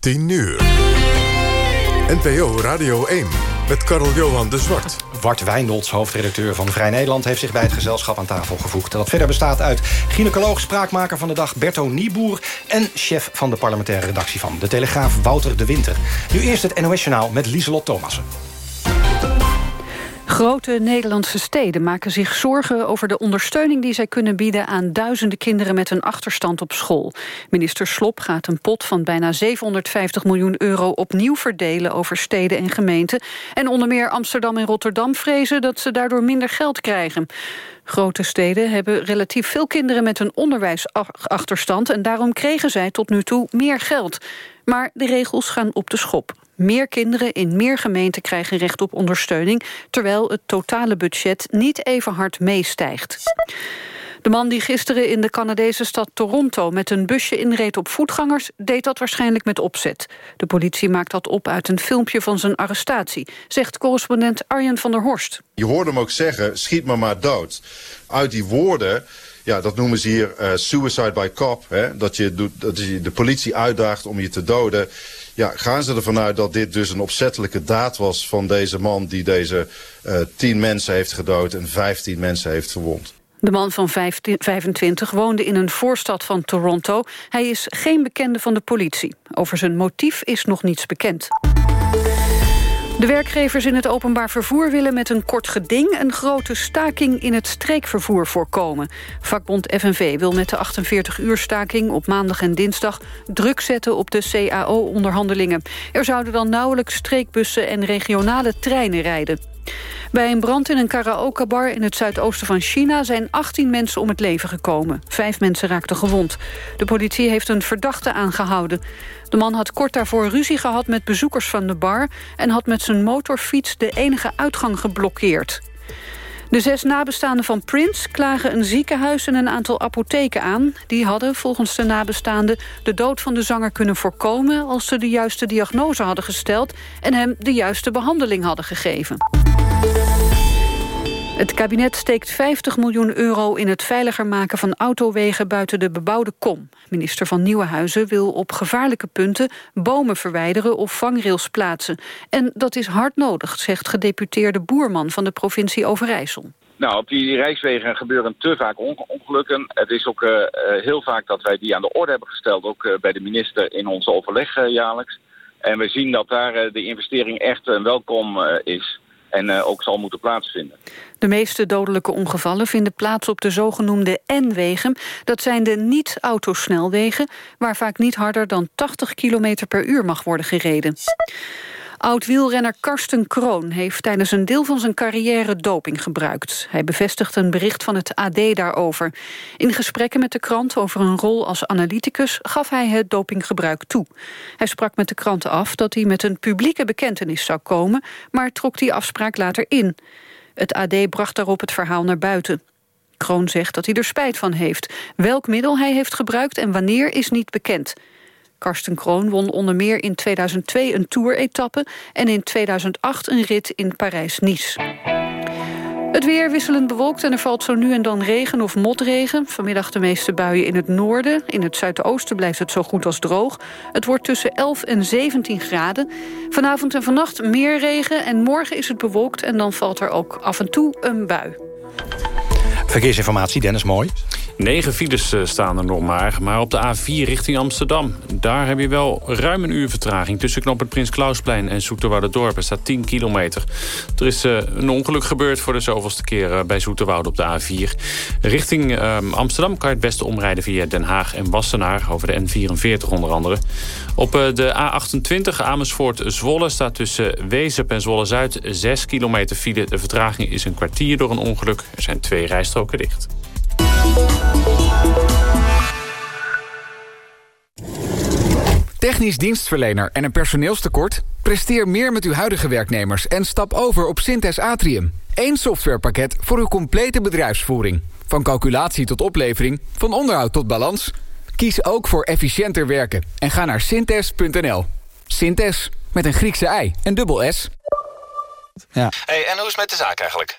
10 uur. NPO Radio 1 met Karel Johan de Zwart. Wart Wijndolds, hoofdredacteur van Vrij Nederland... heeft zich bij het gezelschap aan tafel gevoegd. Dat verder bestaat uit gynaecoloog, spraakmaker van de dag Berto Nieboer... en chef van de parlementaire redactie van De Telegraaf Wouter de Winter. Nu eerst het NOS-journaal met Lieselot Thomassen. Grote Nederlandse steden maken zich zorgen over de ondersteuning die zij kunnen bieden aan duizenden kinderen met een achterstand op school. Minister Slop gaat een pot van bijna 750 miljoen euro opnieuw verdelen over steden en gemeenten. En onder meer Amsterdam en Rotterdam vrezen dat ze daardoor minder geld krijgen. Grote steden hebben relatief veel kinderen met een onderwijsachterstand... en daarom kregen zij tot nu toe meer geld. Maar de regels gaan op de schop. Meer kinderen in meer gemeenten krijgen recht op ondersteuning... terwijl het totale budget niet even hard meestijgt. De man die gisteren in de Canadese stad Toronto... met een busje inreed op voetgangers, deed dat waarschijnlijk met opzet. De politie maakt dat op uit een filmpje van zijn arrestatie... zegt correspondent Arjen van der Horst. Je hoorde hem ook zeggen, schiet me maar dood. Uit die woorden ja, dat noemen ze hier uh, suicide by cop. Hè? Dat, je, dat je de politie uitdaagt om je te doden. Ja, gaan ze ervan uit dat dit dus een opzettelijke daad was van deze man... die deze uh, tien mensen heeft gedood en vijftien mensen heeft verwond? De man van 15, 25 woonde in een voorstad van Toronto. Hij is geen bekende van de politie. Over zijn motief is nog niets bekend. De werkgevers in het openbaar vervoer willen met een kort geding... een grote staking in het streekvervoer voorkomen. Vakbond FNV wil met de 48-uur-staking op maandag en dinsdag... druk zetten op de CAO-onderhandelingen. Er zouden dan nauwelijks streekbussen en regionale treinen rijden. Bij een brand in een karaokebar in het zuidoosten van China... zijn 18 mensen om het leven gekomen. Vijf mensen raakten gewond. De politie heeft een verdachte aangehouden. De man had kort daarvoor ruzie gehad met bezoekers van de bar... en had met zijn motorfiets de enige uitgang geblokkeerd. De zes nabestaanden van Prince klagen een ziekenhuis en een aantal apotheken aan. Die hadden volgens de nabestaanden de dood van de zanger kunnen voorkomen... als ze de juiste diagnose hadden gesteld en hem de juiste behandeling hadden gegeven. Het kabinet steekt 50 miljoen euro in het veiliger maken van autowegen buiten de bebouwde kom. Minister van Nieuwenhuizen wil op gevaarlijke punten bomen verwijderen of vangrails plaatsen. En dat is hard nodig, zegt gedeputeerde Boerman van de provincie Overijssel. Nou, op die rijkswegen gebeuren te vaak ongelukken. Het is ook uh, heel vaak dat wij die aan de orde hebben gesteld, ook uh, bij de minister in ons overleg jaarlijks. En we zien dat daar de investering echt welkom is en uh, ook zal moeten plaatsvinden. De meeste dodelijke ongevallen vinden plaats op de zogenoemde N-wegen. Dat zijn de niet-autosnelwegen, waar vaak niet harder dan 80 km per uur mag worden gereden. Oud-wielrenner Karsten Kroon heeft tijdens een deel van zijn carrière doping gebruikt. Hij bevestigt een bericht van het AD daarover. In gesprekken met de krant over een rol als analyticus gaf hij het dopinggebruik toe. Hij sprak met de krant af dat hij met een publieke bekentenis zou komen, maar trok die afspraak later in. Het AD bracht daarop het verhaal naar buiten. Kroon zegt dat hij er spijt van heeft. Welk middel hij heeft gebruikt en wanneer is niet bekend. Karsten Kroon won onder meer in 2002 een tour-etappe... en in 2008 een rit in Parijs-Nice. Het weer wisselend bewolkt en er valt zo nu en dan regen of motregen. Vanmiddag de meeste buien in het noorden. In het zuidoosten blijft het zo goed als droog. Het wordt tussen 11 en 17 graden. Vanavond en vannacht meer regen en morgen is het bewolkt... en dan valt er ook af en toe een bui. Verkeersinformatie, Dennis Mooi. Negen files eh, staan er nog maar, maar op de A4 richting Amsterdam. Daar heb je wel ruim een uur vertraging. Tussen knop het Prins Klausplein en Dorp. Er staat 10 kilometer. Er is uh, een ongeluk gebeurd voor de zoveelste keer uh, bij Zoeterwoude op de A4. Richting uh, Amsterdam kan je het beste omrijden via Den Haag en Wassenaar... over de N44 onder andere. Op de A28 Amersfoort-Zwolle staat tussen Wezep en Zwolle-Zuid... 6 kilometer file. De vertraging is een kwartier door een ongeluk. Er zijn twee rijstroken dicht. Technisch dienstverlener en een personeelstekort? Presteer meer met uw huidige werknemers en stap over op Synthes Atrium. Eén softwarepakket voor uw complete bedrijfsvoering. Van calculatie tot oplevering, van onderhoud tot balans. Kies ook voor efficiënter werken en ga naar synthes.nl. Synthes, met een Griekse ei en dubbel S. Ja. Hey, en hoe is het met de zaak eigenlijk?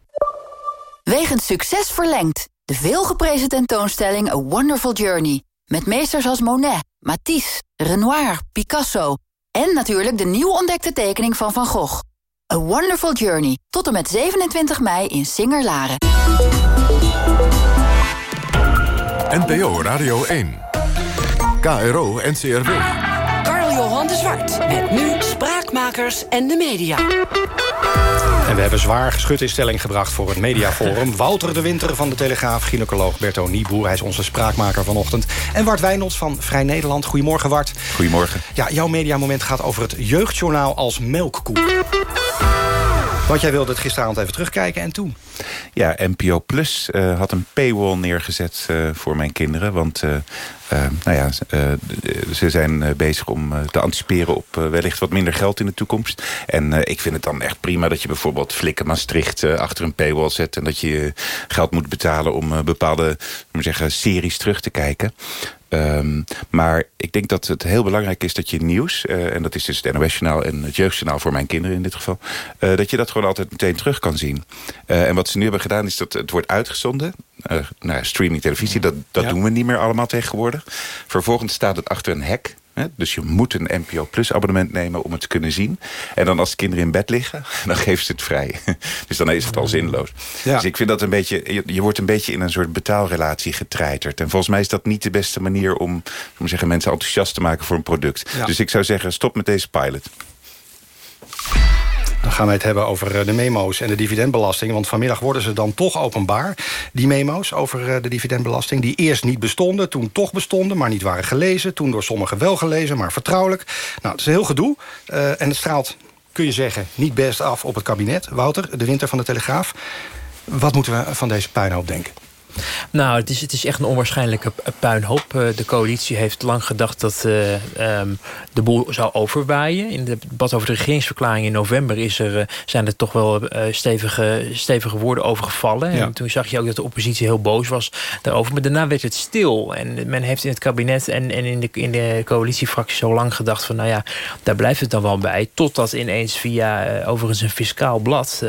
Wegens succes verlengd. De veelgeprezen tentoonstelling A Wonderful Journey. Met meesters als Monet, Matisse, Renoir, Picasso... en natuurlijk de nieuw ontdekte tekening van Van Gogh. A Wonderful Journey. Tot en met 27 mei in Singer-Laren. NPO Radio 1. KRO NCRW. Carl Johan de Zwart. Met nu Spraakmakers en de media. En we hebben zwaar geschut in stelling gebracht voor het mediaforum. Wouter de Winter van de Telegraaf, gynaecoloog Berto Nieboer. Hij is onze spraakmaker vanochtend. En Wart Wijnolds van Vrij Nederland. Goedemorgen, Wart. Goedemorgen. Ja, jouw mediamoment gaat over het jeugdjournaal als melkkoe. Want jij wilde het gisteravond even terugkijken en toen? Ja, NPO Plus uh, had een paywall neergezet uh, voor mijn kinderen. Want uh, nou ja, ze zijn bezig om te anticiperen op wellicht wat minder geld in de toekomst. En ik vind het dan echt prima dat je bijvoorbeeld Flikken Maastricht achter een paywall zet. En dat je geld moet betalen om bepaalde zeggen, series terug te kijken. Um, maar ik denk dat het heel belangrijk is dat je nieuws... Uh, en dat is dus het NOS-journaal en het jeugdjournaal voor mijn kinderen in dit geval... Uh, dat je dat gewoon altijd meteen terug kan zien. Uh, en wat ze nu hebben gedaan is dat het wordt uitgezonden. nou, streaming televisie, dat, dat ja. doen we niet meer allemaal tegenwoordig. Vervolgens staat het achter een hek. Dus je moet een NPO Plus abonnement nemen om het te kunnen zien. En dan als de kinderen in bed liggen, dan geven ze het vrij. Dus dan is het al zinloos. Ja. Dus ik vind dat een beetje... Je, je, wordt een beetje in een soort betaalrelatie getreiterd. En volgens mij is dat niet de beste manier om, om zeggen, mensen enthousiast te maken voor een product. Ja. Dus ik zou zeggen, stop met deze pilot. Dan gaan we het hebben over de memo's en de dividendbelasting. Want vanmiddag worden ze dan toch openbaar. Die memo's over de dividendbelasting. Die eerst niet bestonden, toen toch bestonden... maar niet waren gelezen. Toen door sommigen wel gelezen, maar vertrouwelijk. Nou, het is een heel gedoe. Uh, en het straalt, kun je zeggen, niet best af op het kabinet. Wouter, de winter van de Telegraaf. Wat moeten we van deze puinhoop denken? Nou, het is, het is echt een onwaarschijnlijke puinhoop. De coalitie heeft lang gedacht dat uh, um, de boel zou overwaaien. In het debat over de regeringsverklaring in november... Is er, uh, zijn er toch wel uh, stevige, stevige woorden over gevallen. Ja. En toen zag je ook dat de oppositie heel boos was daarover. Maar daarna werd het stil. En men heeft in het kabinet en, en in, de, in de coalitiefractie zo lang gedacht... van nou ja, daar blijft het dan wel bij. Totdat ineens via overigens een fiscaal blad...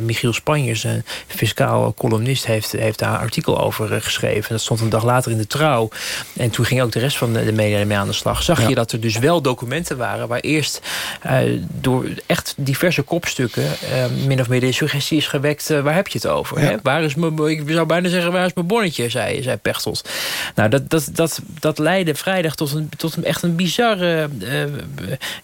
Michiel Spanjers, een fiscaal columnist... heeft, heeft daar artikel over geschreven. Dat stond een dag later in de trouw. En toen ging ook de rest van de media mee aan de slag. Zag ja. je dat er dus wel documenten waren... waar eerst uh, door echt diverse kopstukken... Uh, min of meer de suggestie is gewekt... Uh, waar heb je het over? Ja. Hè? Waar is mijn, ik zou bijna zeggen, waar is mijn bonnetje? Zei, zei Pechtold. Nou, dat, dat, dat, dat leidde vrijdag tot, een, tot een, echt een bizarre...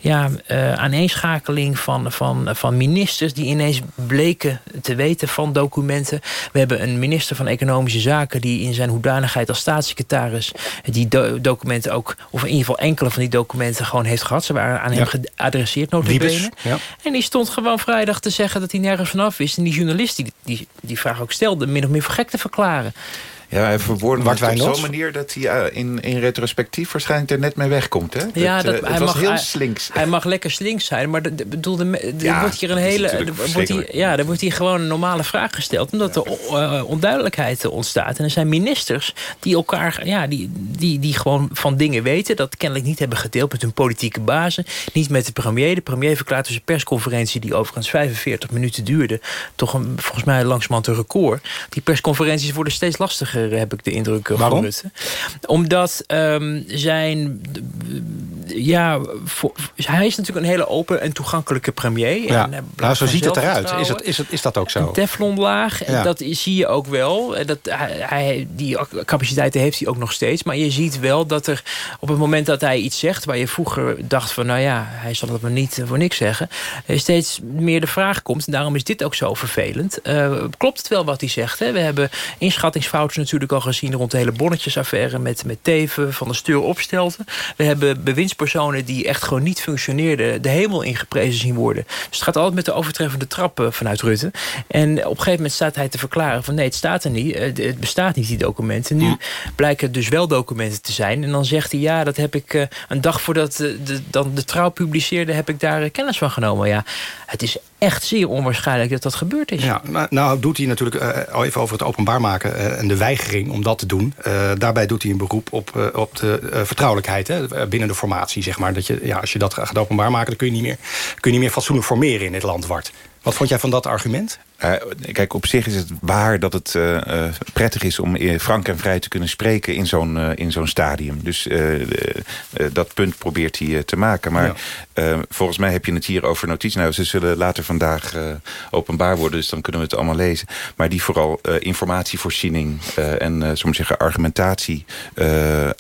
ja, aaneenschakeling van, van, van ministers... die ineens bleken te weten van documenten. We hebben een minister van Economische Zaken... die in zijn hoedanigheid als staatssecretaris... die do documenten ook, of in ieder geval enkele van die documenten... gewoon heeft gehad. Ze waren aan ja. hem geadresseerd, notabene. Ja. En die stond gewoon vrijdag te zeggen dat hij nergens vanaf wist. En die journalist die die, die vraag ook stelde... min of meer voor gek te verklaren. Ja, hij verwoordt het op zo'n manier... dat hij eh, in, in retrospectief waarschijnlijk er net mee wegkomt. Hè? Ja, dat, eh, het hij, was mag, heel hij, slinks. hij mag lekker slinks zijn, maar de, bedoel, er Ja, wordt hier een hele. wordt hier, ja, er wordt hier gewoon een normale vraag gesteld, omdat er eh, onduidelijkheid ontstaat. En er zijn ministers die elkaar, ja, die, die, die gewoon van dingen weten, dat kennelijk niet hebben gedeeld met hun politieke bazen, niet met de premier. De premier verklaart dus een persconferentie die overigens 45 minuten duurde, toch een, volgens mij langzamerhand een record. Die persconferenties worden steeds lastiger, heb ik de indruk. eh, Waarom? Rutte. Omdat ehm, zijn ja, voor- hij is natuurlijk een hele open en toegankelijke premier. Ja. En hij Nou, zo ziet het eruit. Is, het, is, het, is dat ook zo? Een teflonlaag, en Ja. dat zie je ook wel. En Dat, hij, die capaciteiten heeft hij ook nog steeds. Maar je ziet wel dat er op het moment dat hij iets zegt... waar je vroeger dacht van, nou ja, hij zal het maar niet eh, voor niks zeggen... er steeds meer de vraag komt, en daarom is dit ook zo vervelend... eh, klopt het wel wat hij zegt? Hè? We hebben inschattingsfouten natuurlijk al gezien... rond de hele bonnetjesaffaire met, met Teven, Van de Steur opstelten. We hebben bewindspersonen die echt gewoon niet functioneerden... de hemel ingeprezen zien worden. Dus het gaat altijd met de overtreffende trap eh, vanuit Rutte. En op een gegeven moment staat hij te verklaren van... nee, het staat er niet, eh, het bestaat niet, die documenten. Nu blijken het dus wel documenten te zijn. En dan zegt hij, ja, dat heb ik eh, een dag voordat de, dan de trouw publiceerde... heb ik daar kennis van genomen. Ja, het is echt zeer onwaarschijnlijk dat dat gebeurd is. Ja, nou, nou doet hij natuurlijk eh, al even over het openbaar maken eh, en de weigering om dat te doen. Eh, daarbij doet hij een beroep op, op de vertrouwelijkheid hè, binnen de formatie. Zeg maar. dat je, ja, als je dat gaat openbaar maken, dan kun je niet meer, kun je niet meer fatsoenlijk formeren in dit land, Wart. Wat vond jij van dat argument? Eh, kijk, op zich is het waar dat het eh, eh, prettig is om frank en vrij te kunnen spreken in zo'n in zo'n stadium. Dus dat punt probeert hij te maken. Maar volgens mij heb je het hier over notities. Nou, ze zullen later vandaag openbaar worden, dus dan kunnen we het allemaal lezen. Maar die vooral informatievoorziening en, we zeggen, argumentatie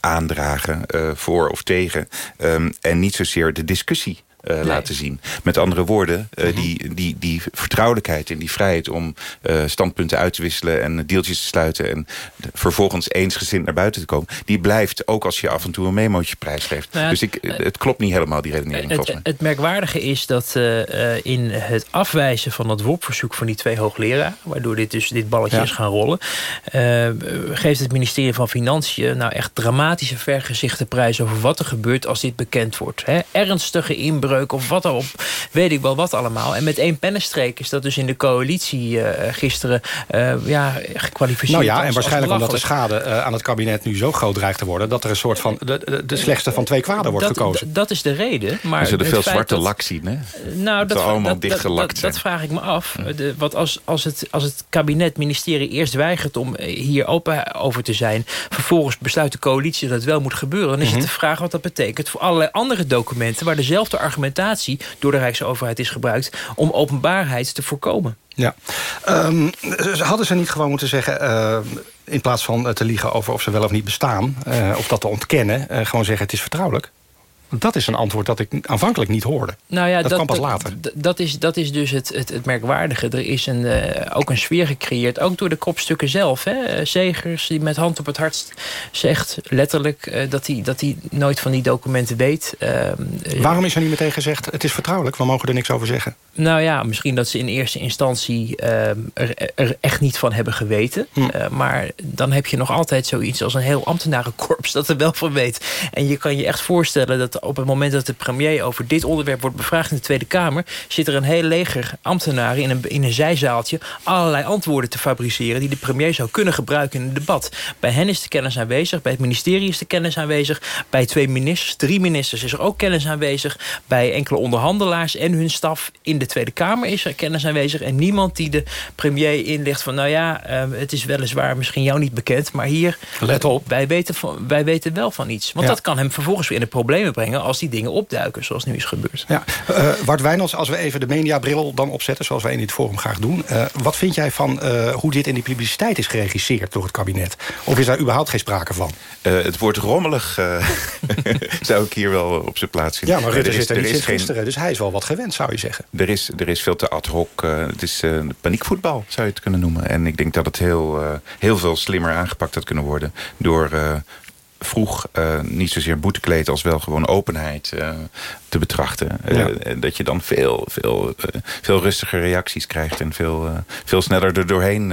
aandragen voor of tegen. Ehm, en niet zozeer de discussie eh, laten zien. Met andere woorden, eh, die, die, die vertrouwelijkheid en die vrijheid... om eh, standpunten uit te wisselen en deeltjes te sluiten... en vervolgens eensgezind naar buiten te komen... die blijft ook als je af en toe een memootje prijsgeeft. Nou ja, dus ik, het klopt niet helemaal, die redenering, volgens Het, mij. het merkwaardige is dat in het afwijzen van het WOP-verzoek van die twee hoogleraren... waardoor dit, dus, dit balletje Ja. is gaan rollen... geeft het ministerie van Financiën nou echt dramatische vergezichten prijs... over wat er gebeurt als dit bekend wordt. Hè? Ernstige inbreuk of wat op, weet ik wel wat allemaal. En met één pennenstreek is dat dus in de coalitie eh, gisteren eh, ja, gekwalificeerd. Nou ja, als- en waarschijnlijk omdat de schade eh, aan het kabinet nu zo groot dreigt te worden... dat er een soort van de, de, de slechtste van twee kwaden wordt dat, gekozen. Dat is de reden. Maar We zullen veel zwarte dat- lak zien, hè? Nou, dat, allemaal dat, dat, dichtgelakt dat, zijn. dat vraag ik me af. De, want als, als, het, als het kabinet, ministerie eerst weigert om hier open over te zijn... vervolgens besluit de coalitie dat het wel moet gebeuren... dan is Mhm. het de vraag wat dat betekent voor allerlei andere documenten... waar dezelfde door de Rijksoverheid is gebruikt... om openbaarheid te voorkomen. Ja. Ehm, hadden ze niet gewoon moeten zeggen... eh, in plaats van eh, te liegen over of ze wel of niet bestaan... eh, of dat te ontkennen, gewoon zeggen het is vertrouwelijk? Dat is een antwoord dat ik aanvankelijk niet hoorde. Nou ja, dat, kwam pas later. Dat is, dat is dus het, het, het merkwaardige. Er is een, eh, ook een sfeer gecreëerd, ook door de kopstukken zelf. Hè? Eh, Zegers, die met hand op het hart zegt, letterlijk... eh, dat hij dat nooit van die documenten weet. Ehm, eh, Waarom is er niet meteen gezegd, het is vertrouwelijk, we mogen er niks over zeggen? Nou ja, misschien dat ze in eerste instantie ehm, er, er echt niet van hebben geweten. Hm. Eh, maar dan heb je nog altijd zoiets als een heel ambtenarenkorps dat er wel van weet. En je kan je echt voorstellen dat op het moment dat de premier over dit onderwerp wordt bevraagd in de Tweede Kamer, zit er een heel leger ambtenaren in een, in een zijzaaltje allerlei antwoorden te fabriceren die de premier zou kunnen gebruiken in een debat. Bij hen is de kennis aanwezig, bij het ministerie is de kennis aanwezig, bij twee ministers, drie ministers is er ook kennis aanwezig, bij enkele onderhandelaars en hun staf in de Tweede Kamer is er kennis aanwezig en niemand die de premier inlicht van nou ja, eh, het is weliswaar misschien jou niet bekend, maar hier Let op. wij weten, van, wij weten wel van iets. Want Ja. dat kan hem vervolgens weer in de problemen brengen als die dingen opduiken zoals nu is gebeurd. Ja. Eh Bart Wijnands, als we even de mediabril dan opzetten... zoals wij in dit forum graag doen... eh, wat vind jij van eh, hoe dit in die publiciteit is geregisseerd door het kabinet? Of is daar überhaupt geen sprake van? Eh, het woord rommelig eh, zou ik hier wel op zijn plaats vinden. Ja, maar Rutte Er is- zit er er niet is sinds gisteren... dus hij is wel wat gewend, zou je zeggen. Er is, er is veel te ad hoc. het is eh, paniekvoetbal, zou je het kunnen noemen. En ik denk dat het heel, eh, heel veel slimmer aangepakt had kunnen worden... door eh, vroeg eh, niet zozeer boetekleed als wel gewoon openheid eh, te betrachten. Eh, Ja. en dat je dan veel, veel, veel rustiger reacties krijgt... en veel, veel sneller er doorheen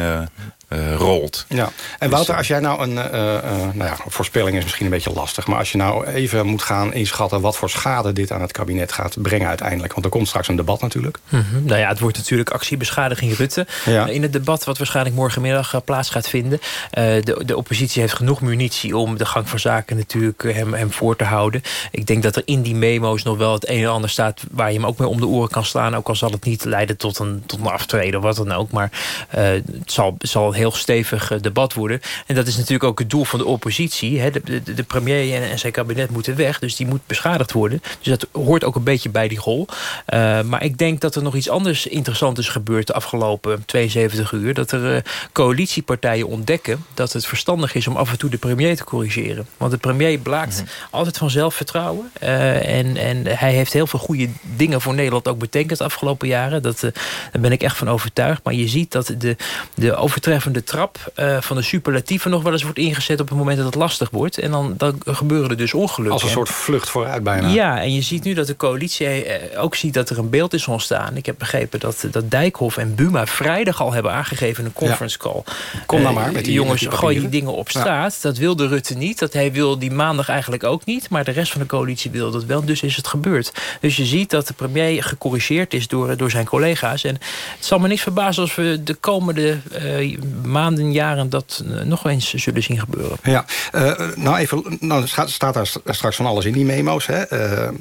eh, rolt. Ja. En Wouter, als jij nou een... nou ja, voorspelling is misschien een beetje lastig... maar als je nou even moet gaan inschatten... wat voor schade dit aan het kabinet gaat brengen uiteindelijk. Want er komt straks een debat natuurlijk. Mm Nou ja, het wordt natuurlijk actiebeschadiging Rutte. Ja. in het debat wat waarschijnlijk morgenmiddag plaats gaat vinden. de, de oppositie heeft genoeg munitie om de gang van zaken natuurlijk hem, hem voor te houden. Ik denk dat er in die memo's nog wel het een en ander staat... waar je hem ook mee om de oren kan slaan. Ook al zal het niet leiden tot een, tot een aftreden of wat dan ook. Maar uh, het zal, zal een heel stevig uh, debat worden. En dat is natuurlijk ook het doel van de oppositie. Hè. De, de, de, premier en, en, zijn kabinet moeten weg. Dus die moet beschadigd worden. Dus dat hoort ook een beetje bij die rol. Uh, maar ik denk dat er nog iets anders interessants is gebeurd... de afgelopen 72 uur. Dat er coalitiepartijen ontdekken... dat het verstandig is om af en toe de premier te corrigeren. Want de premier blaakt mm -hmm. altijd van zelfvertrouwen. en, en hij heeft heel veel goede dingen voor Nederland ook betekend de afgelopen jaren. Dat, daar ben ik echt van overtuigd. Maar je ziet dat de, de overtreffende trap uh, van de superlatieven nog wel eens wordt ingezet op het moment dat het lastig wordt. En dan, dan gebeuren er dus ongelukken. Als een soort vlucht vooruit bijna. Ja, en je ziet nu dat de coalitie uh, ook ziet dat er een beeld is ontstaan. Ik heb begrepen dat, dat Dijkhoff en Buma vrijdag al hebben aangegeven in een conference ja. call. Kom nou maar met die jongens, gooi die dingen op straat. Ja. Dat wilde Rutte niet. Dat hij wil die maandag eigenlijk ook niet. Maar de rest van de coalitie wil dat wel. Dus is het gebeurd. Dus je ziet dat de premier gecorrigeerd is door, door zijn collega's. En het zal me niet verbazen als we de komende uh, maanden, jaren... dat uh, nog eens zullen zien gebeuren. Ja, uh, nou even, nou staat daar straks van alles in die memo's. Hè?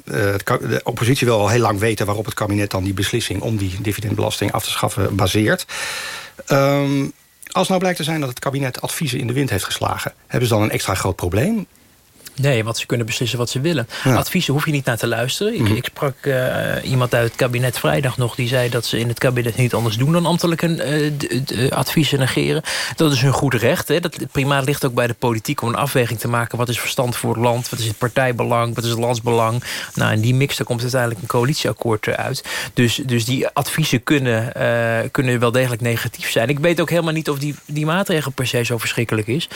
de oppositie wil al heel lang weten waarop het kabinet dan die beslissing... om die dividendbelasting af te schaffen baseert. Um, als nou blijkt te zijn dat het kabinet adviezen in de wind heeft geslagen... hebben ze dan een extra groot probleem? Nee, want ze kunnen beslissen wat ze willen. Ja. Adviezen hoef je niet naar te luisteren. Mm -hmm. ik, ik, sprak uh, iemand uit het kabinet vrijdag nog... die zei dat ze in het kabinet niet anders doen... dan ambtelijke uh, adviezen negeren. Dat is hun goed recht. Hè. Dat primaat ligt ook bij de politiek om een afweging te maken. Wat is verstand voor het land? Wat is het partijbelang? Wat is het landsbelang? Nou, in die mix daar komt uiteindelijk een coalitieakkoord uit. Dus, dus die adviezen kunnen, kunnen wel degelijk negatief zijn. Ik weet ook helemaal niet of die, die maatregel per se zo verschrikkelijk is.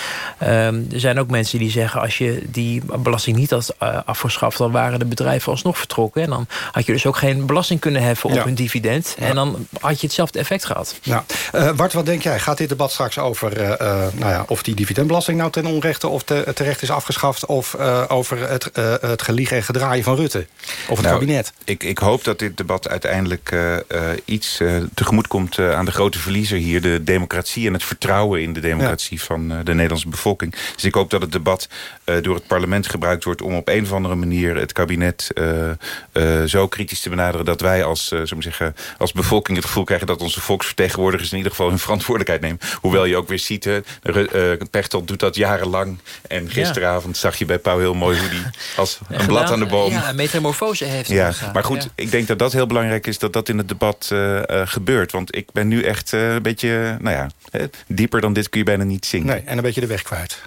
Um, er zijn ook mensen die zeggen... als je die die belasting niet had uh, afgeschaft... dan waren de bedrijven alsnog vertrokken. En dan had je dus ook geen belasting kunnen heffen op ja. hun dividend. Ja. En dan had je hetzelfde effect gehad. Ja. Uh, Bart, wat denk jij? Gaat dit debat straks over uh, nou ja, of die dividendbelasting nou ten onrechte... of te, terecht is afgeschaft... of over het, het geliegen en gedraaien van Rutte? Of het nou, kabinet? Ik, ik hoop dat dit debat uiteindelijk iets tegemoet komt... aan de grote verliezer hier. De democratie en het vertrouwen in de democratie... Ja. van de Nederlandse bevolking. Dus ik hoop dat het debat door het parlement gebruikt wordt... om op een of andere manier het kabinet uh, uh, zo kritisch te benaderen... dat wij als, uh, zeggen, als bevolking het gevoel krijgen... dat onze volksvertegenwoordigers in ieder geval hun verantwoordelijkheid nemen. Hoewel je ook weer ziet, Pechtold doet dat jarenlang. En gisteravond ja. zag je bij Pauw heel mooi hoe die als een Gedaan, blad aan de boom... Ja, metamorfose heeft. Ja, maar goed, ja. ik denk dat dat heel belangrijk is... dat dat in het debat gebeurt. Want ik ben nu echt een beetje, nou ja... dieper dan dit kun je bijna niet zingen. Nee, en een beetje de weg kwijt.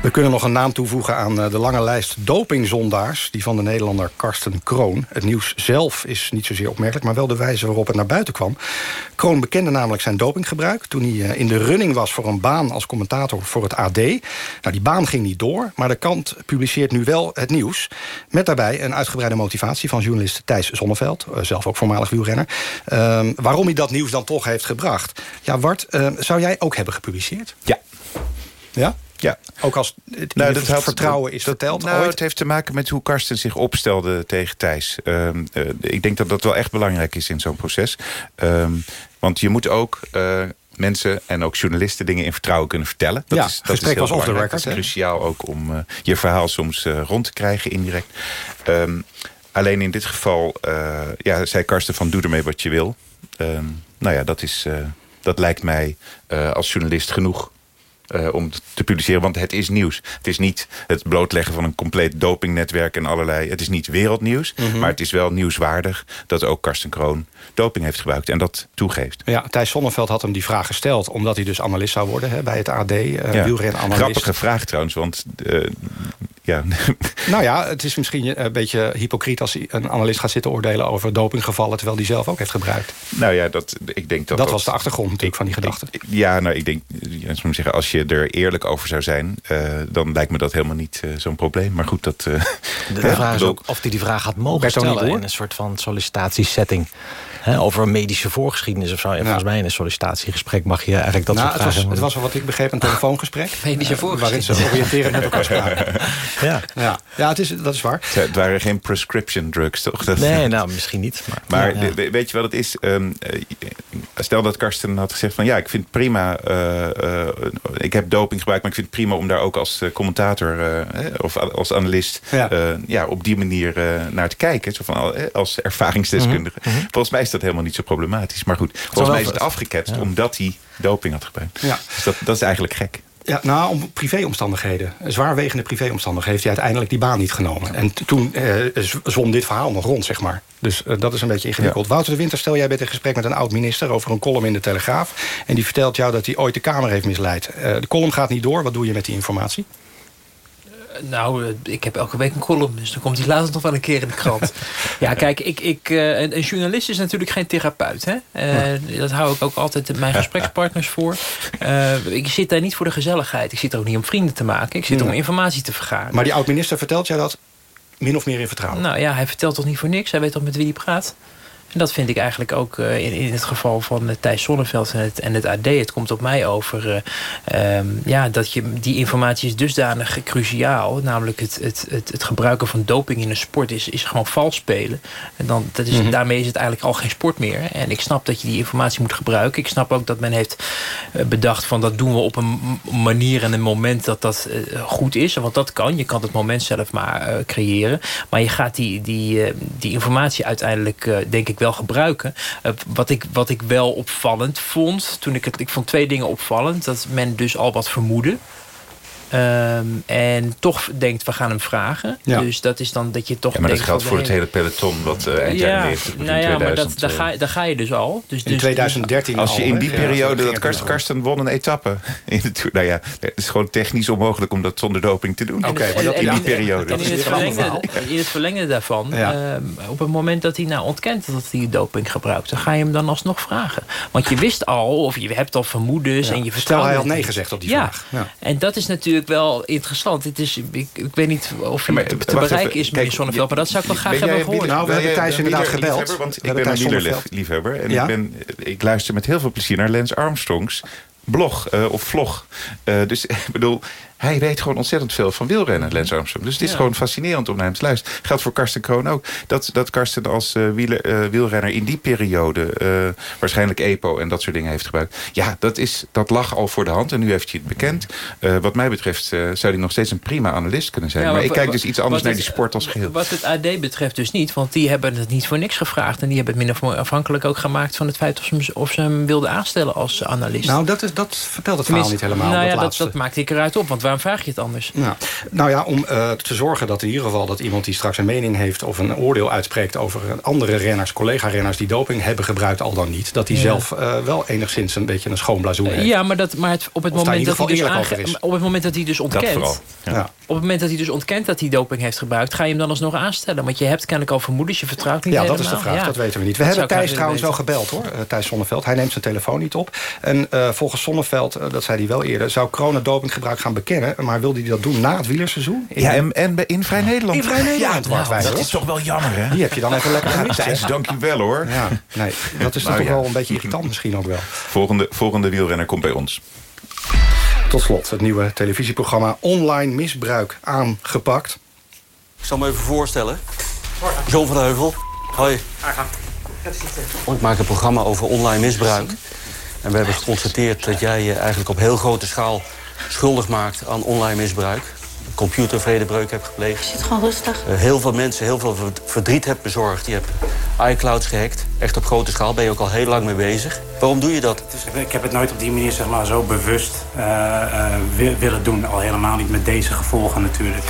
We kunnen nog een naam toevoegen aan eh, de lange lijst dopingzondaars... die van de Nederlander Karsten Kroon. Het nieuws zelf is niet zozeer opmerkelijk... maar wel de wijze waarop het naar buiten kwam. Kroon bekende namelijk zijn dopinggebruik... toen hij eh, in de running was voor een baan als commentator voor het AD. Nou, die baan ging niet door, maar de kant publiceert nu wel het nieuws... met daarbij een uitgebreide motivatie van journalist Thijs Zonneveld... Eh, zelf ook voormalig wielrenner. Uh, waarom hij dat nieuws dan toch heeft gebracht. Ja, Wart, uh, zou jij ook hebben gepubliceerd? Ja. Ja? Ja. Ook als het, nou, dat het vertrouwen is verteld nou, ooit? Het heeft te maken met hoe Karsten zich opstelde tegen Thijs. Uh, uh, ik denk dat dat wel echt belangrijk is in zo'n proces. Uh, want je moet ook uh, mensen en ook journalisten dingen in vertrouwen kunnen vertellen. Dat ja, is, dat gesprek is was off the record. Dat is cruciaal ook om uh, je verhaal soms rond te krijgen indirect. Um, alleen in dit geval ja, zei Karsten van doe ermee wat je wil. Um, nou ja, dat, is, dat lijkt mij als journalist genoeg uh, om te publiceren. Want het is nieuws. Het is niet het blootleggen van een compleet dopingnetwerk en allerlei... Het is niet wereldnieuws, mm -hmm. maar het is wel nieuwswaardig... dat ook Karsten Kroon doping heeft gebruikt en dat toegeeft. Ja, Thijs Sonneveld had hem die vraag gesteld... omdat hij dus analist zou worden hè, bij het AD, uh, ja. wielrenanalist. Grappige vraag trouwens, want... Uh, ja, Nou ja, het is misschien een beetje hypocriet... als een analist gaat zitten oordelen over dopinggevallen... terwijl die zelf ook heeft gebruikt. Nou ja, dat, ik denk dat... Dat, was de achtergrond natuurlijk van die gedachte. Ja, nou, ik denk, ja, zeggen, als je er eerlijk over zou zijn... Uh, dan lijkt me dat helemaal niet uh, zo'n probleem. Maar goed, dat... Uh, de, vraag is ook of hij die vraag had mogen stellen... in een soort van sollicitatiesetting over een medische voorgeschiedenis of zo. En volgens mij in een sollicitatiegesprek mag je eigenlijk dat nou, soort het vragen... Was, het was wel wat ik begreep, een telefoongesprek. medische voorgeschiedenis. Waarin ze oriënteren met elkaar spraken. ja. Ja, ja het is, dat is waar. Het waren geen prescription drugs, toch? Dat, nee, nou, misschien niet. Maar, maar ja. weet je wat het is? Um, stel dat Karsten had gezegd van... ja, ik vind het prima... Uh, uh, ik heb doping gebruikt, maar ik vind het prima... om daar ook als commentator uh, of als analist... Ja. ja op die manier naar te kijken. Zo van, als ervaringsdeskundige. Mm -hmm. Volgens mij is dat helemaal niet zo problematisch. Maar goed, volgens mij is het afgeketst ja. omdat hij doping had gebruikt. Ja. Dus dat, dat is eigenlijk gek. Ja, nou, om privéomstandigheden. Zwaarwegende privéomstandigheden heeft hij uiteindelijk die baan niet genomen. En toen eh, zwom dit verhaal nog rond, zeg maar. Dus uh, dat is een beetje ingewikkeld. Ja. Wouter de Winter, stel jij bent in gesprek met een oud-minister... over een column in de Telegraaf. En die vertelt jou dat hij ooit de Kamer heeft misleid. Uh, de column gaat niet door. Wat doe je met die informatie? Nou, ik heb elke week een column, dus dan komt hij later nog wel een keer in de krant. ja, kijk, ik, ik, uh, een, een, journalist is natuurlijk geen therapeut. Hè? Uh, dat hou ik ook altijd mijn gesprekspartners voor. Uh, ik zit daar niet voor de gezelligheid. Ik zit er ook niet om vrienden te maken. Ik zit er om informatie te vergaren. Maar die oud-minister vertelt jij dat min of meer in vertrouwen? Nou ja, hij vertelt toch niet voor niks. Hij weet toch met wie hij praat? En dat vind ik eigenlijk ook uh, in, in het geval van uh, Thijs Sonneveld en het, en het AD. Het komt op mij over uh, um, ja, dat je, die informatie is dusdanig cruciaal. Namelijk het, het, het, het, gebruiken van doping in een sport is, is gewoon vals spelen. En dan, dat is, mm -hmm. daarmee is het eigenlijk al geen sport meer. En ik snap dat je die informatie moet gebruiken. Ik snap ook dat men heeft bedacht van dat doen we op een manier en een moment dat dat goed is. Want dat kan. Je kan het moment zelf maar creëren. Maar je gaat die, die, die informatie uiteindelijk, denk ik, wel gebruiken. Uh, wat, ik, wat ik wel opvallend vond, toen ik het, ik vond twee dingen opvallend. Dat men dus al wat vermoedde. Um, en toch denkt, we gaan hem vragen. Ja. Dus dat is dan dat je toch ja, maar denkt... dat geldt voor het hele peloton wat uh, eind ja, jaren 90 nou ja, 2000, maar dat, daar, ga, daar ga je dus al. Dus, in 2013 Als je al, in die periode, dat Karsten, Karsten won een etappe. In de, nou ja, het is gewoon technisch onmogelijk om dat zonder doping te doen. Oké, okay, maar dat in die periode. En in het verlengde, in het verlengde daarvan, ja. um, op het moment dat hij nou ontkent dat hij doping gebruikt, dan ga je hem dan alsnog vragen. Want je wist al, of je hebt al vermoedens en je vertrouwt... Stel, hij had nee gezegd op die vraag. En dat is natuurlijk wel interessant. Het is ik, ik weet niet of je ja, te, te bereiken is, meneer Zonneveld. Maar dat zou ik wel graag hebben gehoord. Nou, we hebben Thijs inderdaad gebeld. Want ik ben een wielerliefhebber. En ja? ik, ben, ik luister met heel veel plezier naar Lance Armstrongs blog uh, of vlog. Uh, dus ik bedoel, hij weet gewoon ontzettend veel van wielrennen, Lance Armstrong. Dus het is ja. gewoon fascinerend om naar hem te luisteren. Geldt voor Karsten Kroon ook. Dat, dat Karsten als uh, wieler, uh, wielrenner in die periode... Uh, waarschijnlijk EPO en dat soort dingen heeft gebruikt. Ja, dat, is, dat lag al voor de hand en nu heeft hij het bekend. wat mij betreft zou hij nog steeds een prima analist kunnen zijn. Ja, maar, maar ik kijk dus iets anders naar die sport als geheel. Wat het AD betreft dus niet. Want die hebben het niet voor niks gevraagd. En die hebben het min of meer afhankelijk ook gemaakt... van het feit of ze, of ze hem wilden aanstellen als analist. Nou, dat, is, dat vertelt het verhaal niet helemaal. Nou ja, dat, dat, dat maakte ik eruit op. Want waarom vraag je het anders? Nou, nou ja, om uh, te zorgen dat in ieder geval dat iemand die straks een mening heeft... of een oordeel uitspreekt over andere renners, collega-renners... die doping hebben gebruikt, al dan niet. Dat hij ja. zelf uh, wel enigszins een beetje een schoon blazoen heeft. Ja, maar, dat, maar het, op, het moment dat hij dus aange- op het moment dat hij dus ontkent... Ja. Op het moment dat hij dus ontkent dat hij doping heeft gebruikt... ga je hem dan alsnog aanstellen. Want je hebt kennelijk al vermoedens, je vertrouwt niet Ja, helemaal. dat is de vraag, ja. dat weten we niet. We dat hebben Thijs trouwens wel gebeld, hoor. Thijs Sonneveld. Hij neemt zijn telefoon niet op. En uh, volgens Sonneveld, uh, dat zei hij wel eerder... zou Kronen dopinggebruik gaan bekennen. Maar wilde hij dat doen na het wielerseizoen? In ja, en, en in Vrij Nederland. In Vrij Nederland. Ja, nou, dat is toch wel jammer, hè? Die heb je dan even lekker gemist. Thijs, dank je wel, hoor. Ja, nee, dat is nou, toch ja. wel een beetje irritant misschien ook wel. Volgende, volgende wielrenner komt bij ons. Tot slot het nieuwe televisieprogramma Online Misbruik aangepakt. Ik zal me even voorstellen. John van de Heuvel. Hoi. Ik maak een programma over online misbruik. En we hebben geconstateerd dat jij je eigenlijk op heel grote schaal schuldig maakt aan online misbruik. Computervredebreuk hebt gepleegd. Je zit gewoon rustig. Uh, heel veel mensen heel veel verdriet hebt bezorgd. Je hebt iClouds gehackt. Echt op grote schaal. Ben je ook al heel lang mee bezig. Waarom doe je dat? Dus ik heb het nooit op die manier zeg maar, zo bewust uh, uh, willen doen. Al helemaal niet met deze gevolgen natuurlijk.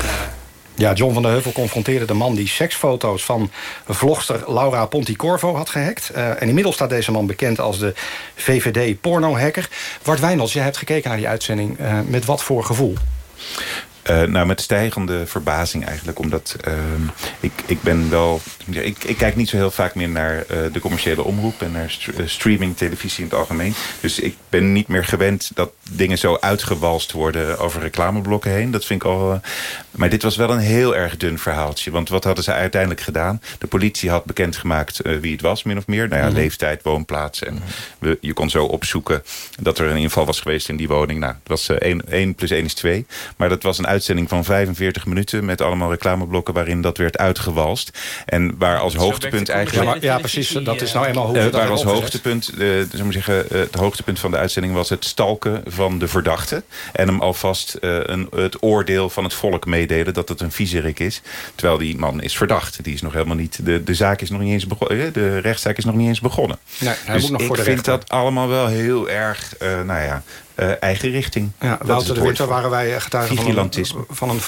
Ja, John van der Heuvel confronteerde de man die seksfoto's van vlogster Laura Ponticorvo had gehackt. Uh, en inmiddels staat deze man bekend als de VVD-porno-hacker. Wart Wijnolds, jij hebt gekeken naar die uitzending. Uh, met wat voor gevoel? Uh, nou, met stijgende verbazing eigenlijk. Omdat uh, ik, ik ben wel... Ik, ik kijk niet zo heel vaak meer naar uh, de commerciële omroep... en naar st streaming, televisie in het algemeen. Dus ik ben niet meer gewend dat dingen zo uitgewalst worden... over reclameblokken heen. Dat vind ik al... maar dit was wel een heel erg dun verhaaltje. Want wat hadden ze uiteindelijk gedaan? De politie had bekendgemaakt wie het was, min of meer. Nou ja, mm -hmm. leeftijd, woonplaats. En we, je kon zo opzoeken dat er een inval was geweest in die woning. Nou, het was 1 plus 1 is 2. Maar dat was een uitzending van 45 minuten... met allemaal reclameblokken waarin dat werd uitgewalst. En waar als hoogtepunt eigenlijk... Ja, maar, ja, precies. Dat is nou eenmaal hoe uh, Waar als hoogtepunt, uh, maar zeggen, uh, het hoogtepunt van de uitzending was het stalken van de verdachte. En hem alvast een, het oordeel van het volk meedelen dat het een viezerik is. Terwijl die man is verdacht. Die is nog helemaal niet, de, de zaak is nog niet eens begonnen. De rechtszaak is nog niet eens begonnen. Nee, hij dus moet nog ik voor de vind rechter. dat allemaal wel heel erg, nou ja... Uh, eigen richting. Ja, Wouter de Winter waren wij getuigen van een, van, een,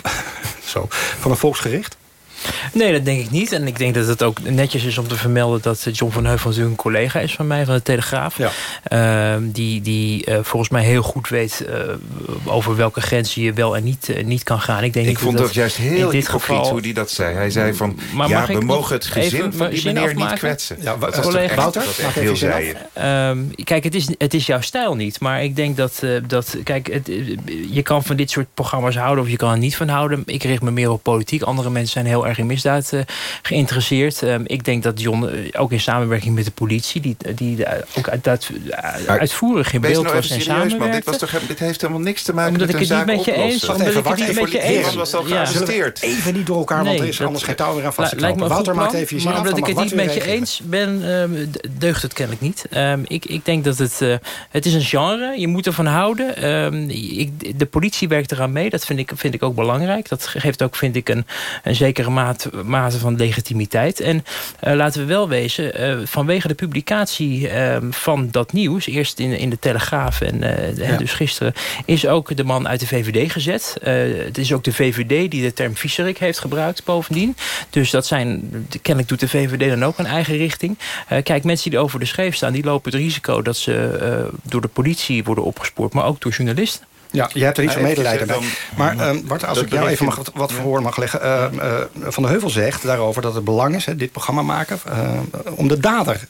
zo, van een volksgericht. Nee, dat denk ik niet. En ik denk dat het ook netjes is om te vermelden... dat John van Heuvel een collega is van mij, van de Telegraaf. Ja. Uh, die die uh, volgens mij heel goed weet... Uh, over welke grenzen je wel en niet, niet kan gaan. Ik, denk ik vond dat, juist heel dit geval... hoe die dat zei. Hij zei van, maar ja, we mogen het gezin even, van die meneer niet kwetsen. Ja, dat collega Wouter, dat echt heel. Um, kijk, het is, het is jouw stijl niet. Maar ik denk dat... dat kijk, het, je kan van dit soort programma's houden... of je kan er niet van houden. Ik richt me meer op politiek. Andere mensen zijn heel erg in misdaad geïnteresseerd. Um, ik denk dat John, ook in samenwerking met de politie... die, die ook uit, uit, uitvoerig in beeld nou was en samenwerkte. Dit, was toch, dit heeft helemaal niks te maken omdat met ik een het niet met je eens. Omdat ik het niet met je eens was al gearresteerd. Ja. Even niet door elkaar, want er is anders geen touw meer aan vast te knopen. Wouter maakt even je Maar omdat ik het niet met je eens ben, um, deugt het kennelijk niet. Um, ik, ik denk dat het... Het is een genre, je moet ervan houden. Ik, de politie werkt eraan mee, dat vind ik, vind ik ook belangrijk. Dat geeft ook, vind ik, een, een zekere maat, mate van legitimiteit. En uh, laten we wel wezen, uh, vanwege de publicatie uh, van dat nieuws... eerst in, in de Telegraaf en ja. dus gisteren... is ook de man uit de VVD gezet. het is ook de VVD die de term viezerik heeft gebruikt bovendien. Dus dat zijn, kennelijk doet de VVD dan ook een eigen richting. kijk, mensen die over de scheef staan... die lopen het risico dat ze door de politie worden opgespoord... maar ook door journalisten. Ja, je hebt er iets van medelijden bij. Maar uh, Bart, als ik jou even mag, wat voor hoor mag leggen. Uh, uh, van de Heuvel zegt daarover dat het belang is, hè, dit programma maken... om de dader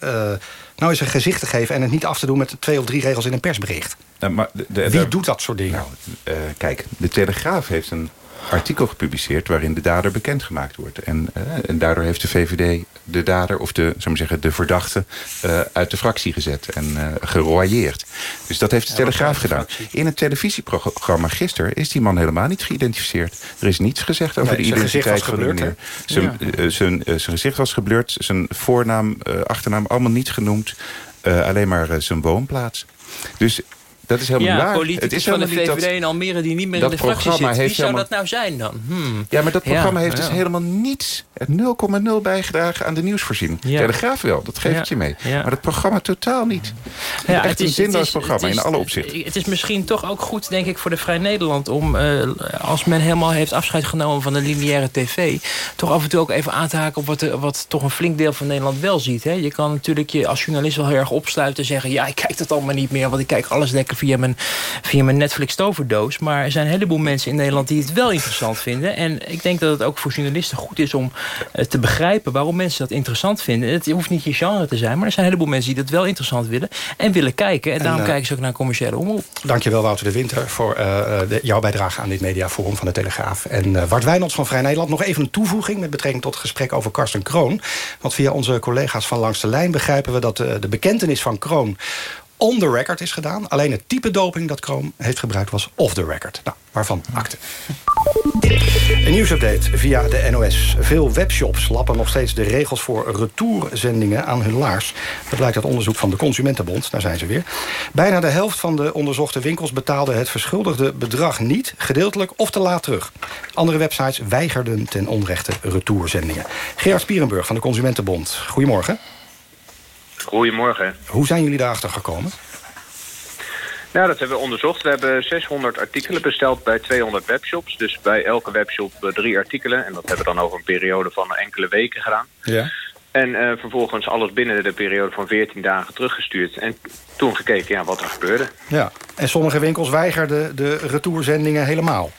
nou eens een gezicht te geven... en het niet af te doen met twee of drie regels in een persbericht. maar de, de, Wie doet dat soort dingen? Nou, kijk, de Telegraaf heeft een artikel gepubliceerd waarin de dader bekendgemaakt wordt. En, uh, en daardoor heeft de VVD de dader, of de, zou zeggen, de verdachte... Uh, uit de fractie gezet en uh, geroyeerd. Dus dat heeft de ja, Telegraaf gedaan. In het televisieprogramma gisteren is die man helemaal niet geïdentificeerd. Er is niets gezegd over nee, de identiteit van de meneer. Zijn, ja. zijn, zijn gezicht was geblurred, zijn voornaam, achternaam allemaal niet genoemd. alleen maar zijn woonplaats. Dus dat is helemaal ja, waar. Het is van de VVD dat, in Almere die niet meer in de fractie zit. Wie zou dat nou zijn dan? Hmm. Ja, maar dat programma ja, heeft ja. dus helemaal niets, 0,0 bijgedragen aan de nieuwsvoorziening. Ja. Telegraaf wel, dat geef ik je mee. Maar het programma totaal niet. Ja, het is een zinloos programma is, in alle opzichten. Het is misschien toch ook goed, denk ik, voor de Vrij Nederland... om, uh, als men helemaal heeft afscheid genomen van de lineaire tv... toch af en toe ook even aan te haken op wat, wat toch een flink deel van Nederland wel ziet. Hè? Je kan natuurlijk je als journalist wel heel erg opsluiten en zeggen... ja, ik kijk dat allemaal niet meer, want ik kijk alles lekker via mijn via mijn Netflix toverdoos. Maar er zijn een heleboel mensen in Nederland die het wel interessant vinden. En ik denk dat het ook voor journalisten goed is om uh, te begrijpen waarom mensen dat interessant vinden. Het hoeft niet je genre te zijn, maar er zijn een heleboel mensen die dat wel interessant willen en willen kijken. En, en daarom uh, kijken ze ook naar een commerciële omroep. Dankjewel Wouter de Winter voor uh, de, jouw bijdrage aan dit mediaforum van de Telegraaf. En Bart Wijnolds van Vrij Nederland. Nog even een toevoeging met betrekking tot het gesprek over Karsten Kroon. Want via onze collega's van Langs de Lijn begrijpen we dat de bekentenis van Kroon on the record is gedaan. Alleen het type doping dat Kroon heeft gebruikt was off the record. Nou, waarvan akte. Een nieuwsupdate via de NOS. Veel webshops lappen nog steeds de regels voor retourzendingen aan hun laars. Dat blijkt uit onderzoek van de Consumentenbond. Daar zijn ze weer. Bijna de helft van de onderzochte winkels betaalde het verschuldigde bedrag niet, gedeeltelijk of te laat terug. Andere websites weigerden ten onrechte retourzendingen. Gerard Spierenburg van de Consumentenbond. Goedemorgen. Goedemorgen. Hoe zijn jullie daarachter gekomen? Nou, dat hebben we onderzocht. We hebben 600 artikelen besteld bij 200 webshops. Dus bij elke webshop drie artikelen. En dat hebben we dan over een periode van enkele weken gedaan. Ja. En uh, vervolgens alles binnen de periode van 14 dagen teruggestuurd. En toen gekeken ja, wat er gebeurde. Ja, en sommige winkels weigerden de retourzendingen helemaal.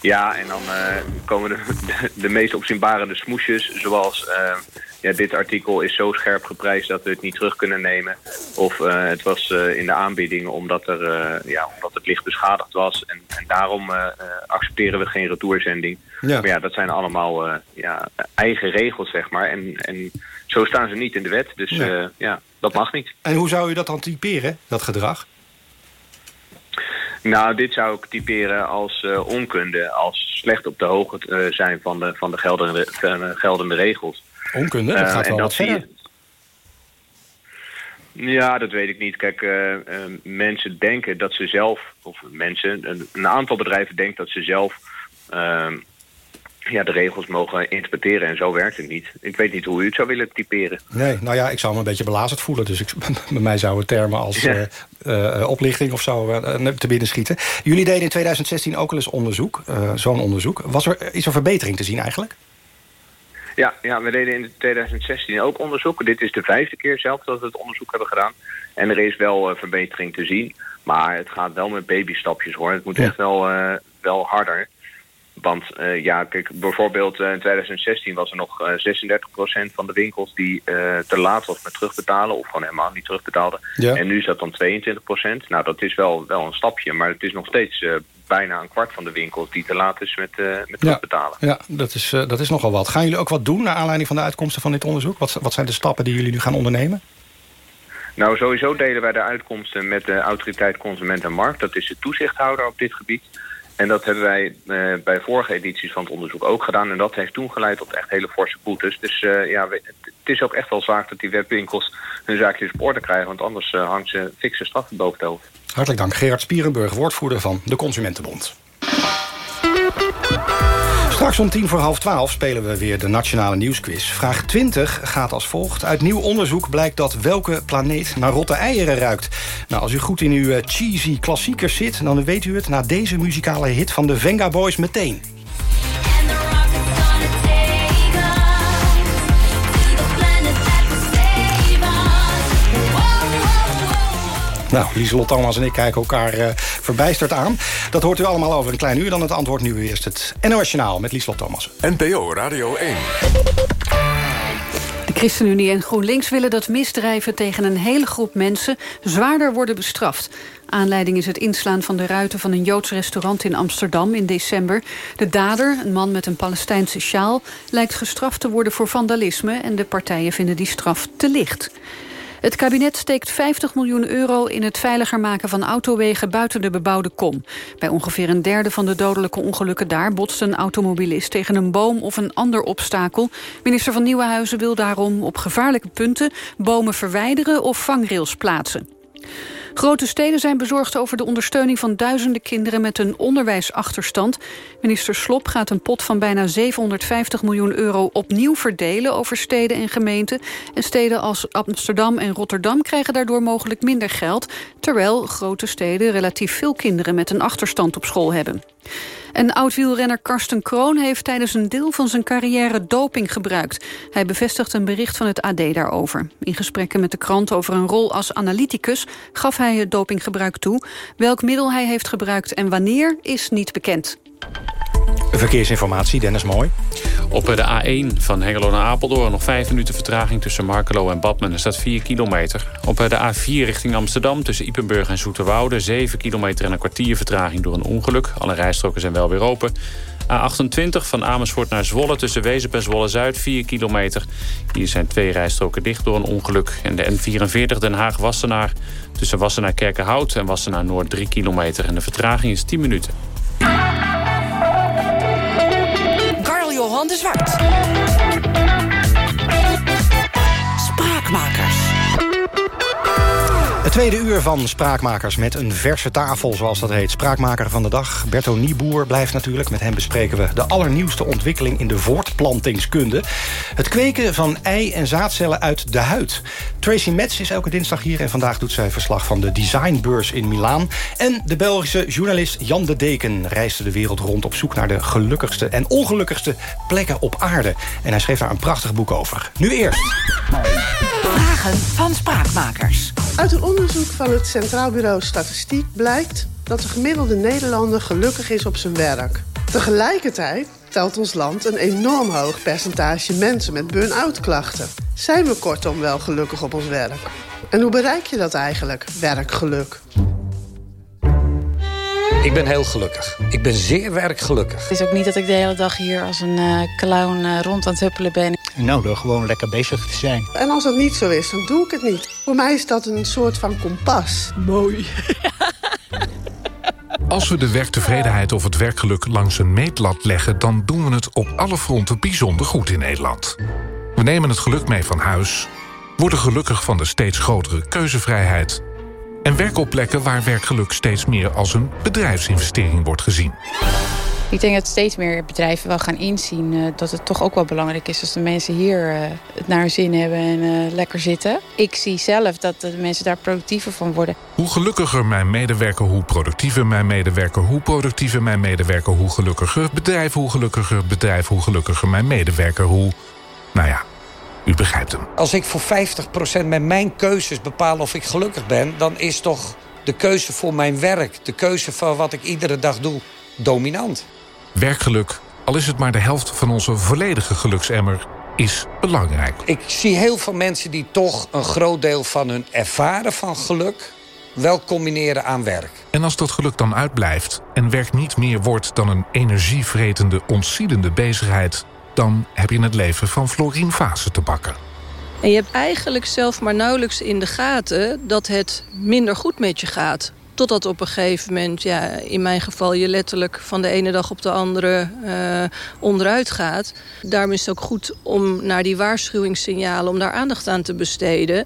Ja, en dan uh, komen de, de, de meest opzienbarende smoesjes, zoals... Uh, ja, dit artikel is zo scherp geprijsd dat we het niet terug kunnen nemen. Of uh, het was in de aanbieding omdat, er, ja, omdat het licht beschadigd was. En, en daarom accepteren we geen retourzending. Ja. Maar ja, dat zijn allemaal ja, eigen regels, zeg maar. En, en zo staan ze niet in de wet. Dus ja, ja dat mag niet. En hoe zou u dat dan typeren, dat gedrag? Nou, dit zou ik typeren als uh, onkunde, als slecht op de hoogte uh, zijn van de, van de geldende, geldende regels. Onkunde? Dat gaat wel wat verder. Ja, dat weet ik niet. Kijk, mensen denken dat ze zelf, of mensen, een, een aantal bedrijven denken dat ze zelf ehm, ja, de regels mogen interpreteren. En zo werkt het niet. Ik weet niet hoe u het zou willen typeren. Nee, nou ja, ik zou me een beetje belazerd voelen. Dus ik, bij mij zouden termen als ja. oplichting of zo te binnen schieten. Jullie deden in 2016 ook al eens onderzoek, zo'n onderzoek. Was er, is er verbetering te zien eigenlijk? Ja, ja, we deden in 2016 ook onderzoek. Dit is de vijfde keer zelf dat we het onderzoek hebben gedaan. En er is wel verbetering te zien. Maar het gaat wel met babystapjes hoor. Het moet ja. echt wel, wel harder. Want uh, ja, kijk, bijvoorbeeld uh, in 2016 was er nog uh, 36% van de winkels die te laat was met terugbetalen of gewoon helemaal niet terugbetaalden. Ja. En nu is dat dan 22%. Nou, dat is wel, wel een stapje, maar het is nog steeds bijna een kwart van de winkels die te laat is met, met terugbetalen. Ja, ja dat, is, dat is nogal wat. Gaan jullie ook wat doen naar aanleiding van de uitkomsten van dit onderzoek? Wat, wat zijn de stappen die jullie nu gaan ondernemen? Nou, sowieso delen wij de uitkomsten met de autoriteit Consument en Markt. Dat is de toezichthouder op dit gebied. En dat hebben wij uh, bij vorige edities van het onderzoek ook gedaan. En dat heeft toen geleid tot echt hele forse boetes. Dus uh, ja, het is ook echt wel zaak dat die webwinkels hun zaakjes op orde krijgen. Want anders uh, hangt ze fikse straffen boven het hoofd. Hartelijk dank. Gerard Spierenburg, woordvoerder van de Consumentenbond. Straks om tien voor half twaalf spelen we weer de Nationale Nieuwsquiz. Vraag 20 gaat als volgt. Uit nieuw onderzoek blijkt dat welke planeet naar rotte eieren ruikt. Nou, als u goed in uw cheesy klassiekers zit... dan weet u het na deze muzikale hit van de Venga Boys meteen. Nou, Lieselot Thomas en ik kijken elkaar uh, verbijsterd aan. Dat hoort u allemaal over een klein uur. Dan het antwoord nu eerst het NOS Journaal met Lieselot Thomas. NPO Radio 1. De ChristenUnie en GroenLinks willen dat misdrijven tegen een hele groep mensen zwaarder worden bestraft. Aanleiding is het inslaan van de ruiten van een Joods restaurant in Amsterdam in december. De dader, een man met een Palestijnse sjaal, lijkt gestraft te worden voor vandalisme... en de partijen vinden die straf te licht. Het kabinet steekt 50 miljoen euro in het veiliger maken van autowegen buiten de bebouwde kom. Bij ongeveer een derde van de dodelijke ongelukken daar botst een automobilist tegen een boom of een ander obstakel. Minister van Nieuwenhuizen wil daarom op gevaarlijke punten bomen verwijderen of vangrails plaatsen. Grote steden zijn bezorgd over de ondersteuning van duizenden kinderen met een onderwijsachterstand. Minister Slop gaat een pot van bijna 750 miljoen euro opnieuw verdelen over steden en gemeenten. En steden als Amsterdam en Rotterdam krijgen daardoor mogelijk minder geld, terwijl grote steden relatief veel kinderen met een achterstand op school hebben. En oud-wielrenner Karsten Kroon heeft tijdens een deel van zijn carrière doping gebruikt. Hij bevestigt een bericht van het AD daarover. In gesprekken met de krant over een rol als analyticus gaf hij het dopinggebruik toe. Welk middel hij heeft gebruikt en wanneer is niet bekend. Verkeersinformatie, Dennis Mooi. Op de A1 van Hengelo naar Apeldoorn nog 5 minuten vertraging tussen Markelo en Badmen. Er staat 4 kilometer. Op de A4 richting Amsterdam tussen Ipenburg en Zoeterwoude... 7 kilometer en een kwartier vertraging door een ongeluk. Alle rijstroken zijn wel weer open. A28 van Amersfoort naar Zwolle tussen Wezep en Zwolle-Zuid 4 kilometer. Hier zijn twee rijstroken dicht door een ongeluk. En de N44 Den Haag-Wassenaar tussen Wassenaar-Kerkenhout en Wassenaar-Noord 3 kilometer. En de vertraging is 10 minuten. Johan de Zwart. Tweede uur van Spraakmakers met een verse tafel, zoals dat heet. Spraakmaker van de dag, Berto Nieboer, blijft natuurlijk. Met hem bespreken we de allernieuwste ontwikkeling in de voortplantingskunde. Het kweken van ei- en zaadcellen uit de huid. Tracy Metz is elke dinsdag hier en vandaag doet zij verslag van de designbeurs in Milaan. En de Belgische journalist Jan de Deken reisde de wereld rond op zoek naar de gelukkigste en ongelukkigste plekken op aarde. En hij schreef daar een prachtig boek over. Nu eerst. Vragen van Spraakmakers. Uit een onderzoek van het Centraal Bureau Statistiek blijkt... dat de gemiddelde Nederlander gelukkig is op zijn werk. Tegelijkertijd telt ons land een enorm hoog percentage mensen met burn-out klachten. Zijn we kortom wel gelukkig op ons werk? En hoe bereik je dat eigenlijk, werkgeluk? Ik ben heel gelukkig. Ik ben zeer werkgelukkig. Het is ook niet dat ik de hele dag hier als een uh, clown uh, rond aan het huppelen ben. Nou, door gewoon lekker bezig te zijn. En als dat niet zo is, dan doe ik het niet. Voor mij is dat een soort van kompas. Mooi. Als we de werktevredenheid of het werkgeluk langs een meetlat leggen... dan doen we het op alle fronten bijzonder goed in Nederland. We nemen het geluk mee van huis... worden gelukkig van de steeds grotere keuzevrijheid... en werken op plekken waar werkgeluk steeds meer als een bedrijfsinvestering wordt gezien. Ik denk dat steeds meer bedrijven wel gaan inzien uh, dat het toch ook wel belangrijk is als de mensen hier uh, het naar hun zin hebben en uh, lekker zitten. Ik zie zelf dat de mensen daar productiever van worden. Hoe gelukkiger mijn medewerker, hoe productiever mijn medewerker, hoe productiever mijn medewerker, hoe gelukkiger bedrijf, hoe gelukkiger bedrijf, hoe gelukkiger mijn medewerker, hoe. Nou ja, u begrijpt hem. Als ik voor 50% met mijn keuzes bepaal of ik gelukkig ben, dan is toch de keuze voor mijn werk, de keuze van wat ik iedere dag doe, dominant. Werkgeluk, al is het maar de helft van onze volledige geluksemmer, is belangrijk. Ik zie heel veel mensen die toch een groot deel van hun ervaren van geluk... wel combineren aan werk. En als dat geluk dan uitblijft en werk niet meer wordt... dan een energievretende, ontziedende bezigheid... dan heb je het leven van Florien Vase te bakken. En je hebt eigenlijk zelf maar nauwelijks in de gaten... dat het minder goed met je gaat. Totdat op een gegeven moment, ja, in mijn geval, je letterlijk van de ene dag op de andere uh, onderuit gaat. Daarom is het ook goed om naar die waarschuwingssignalen, om daar aandacht aan te besteden.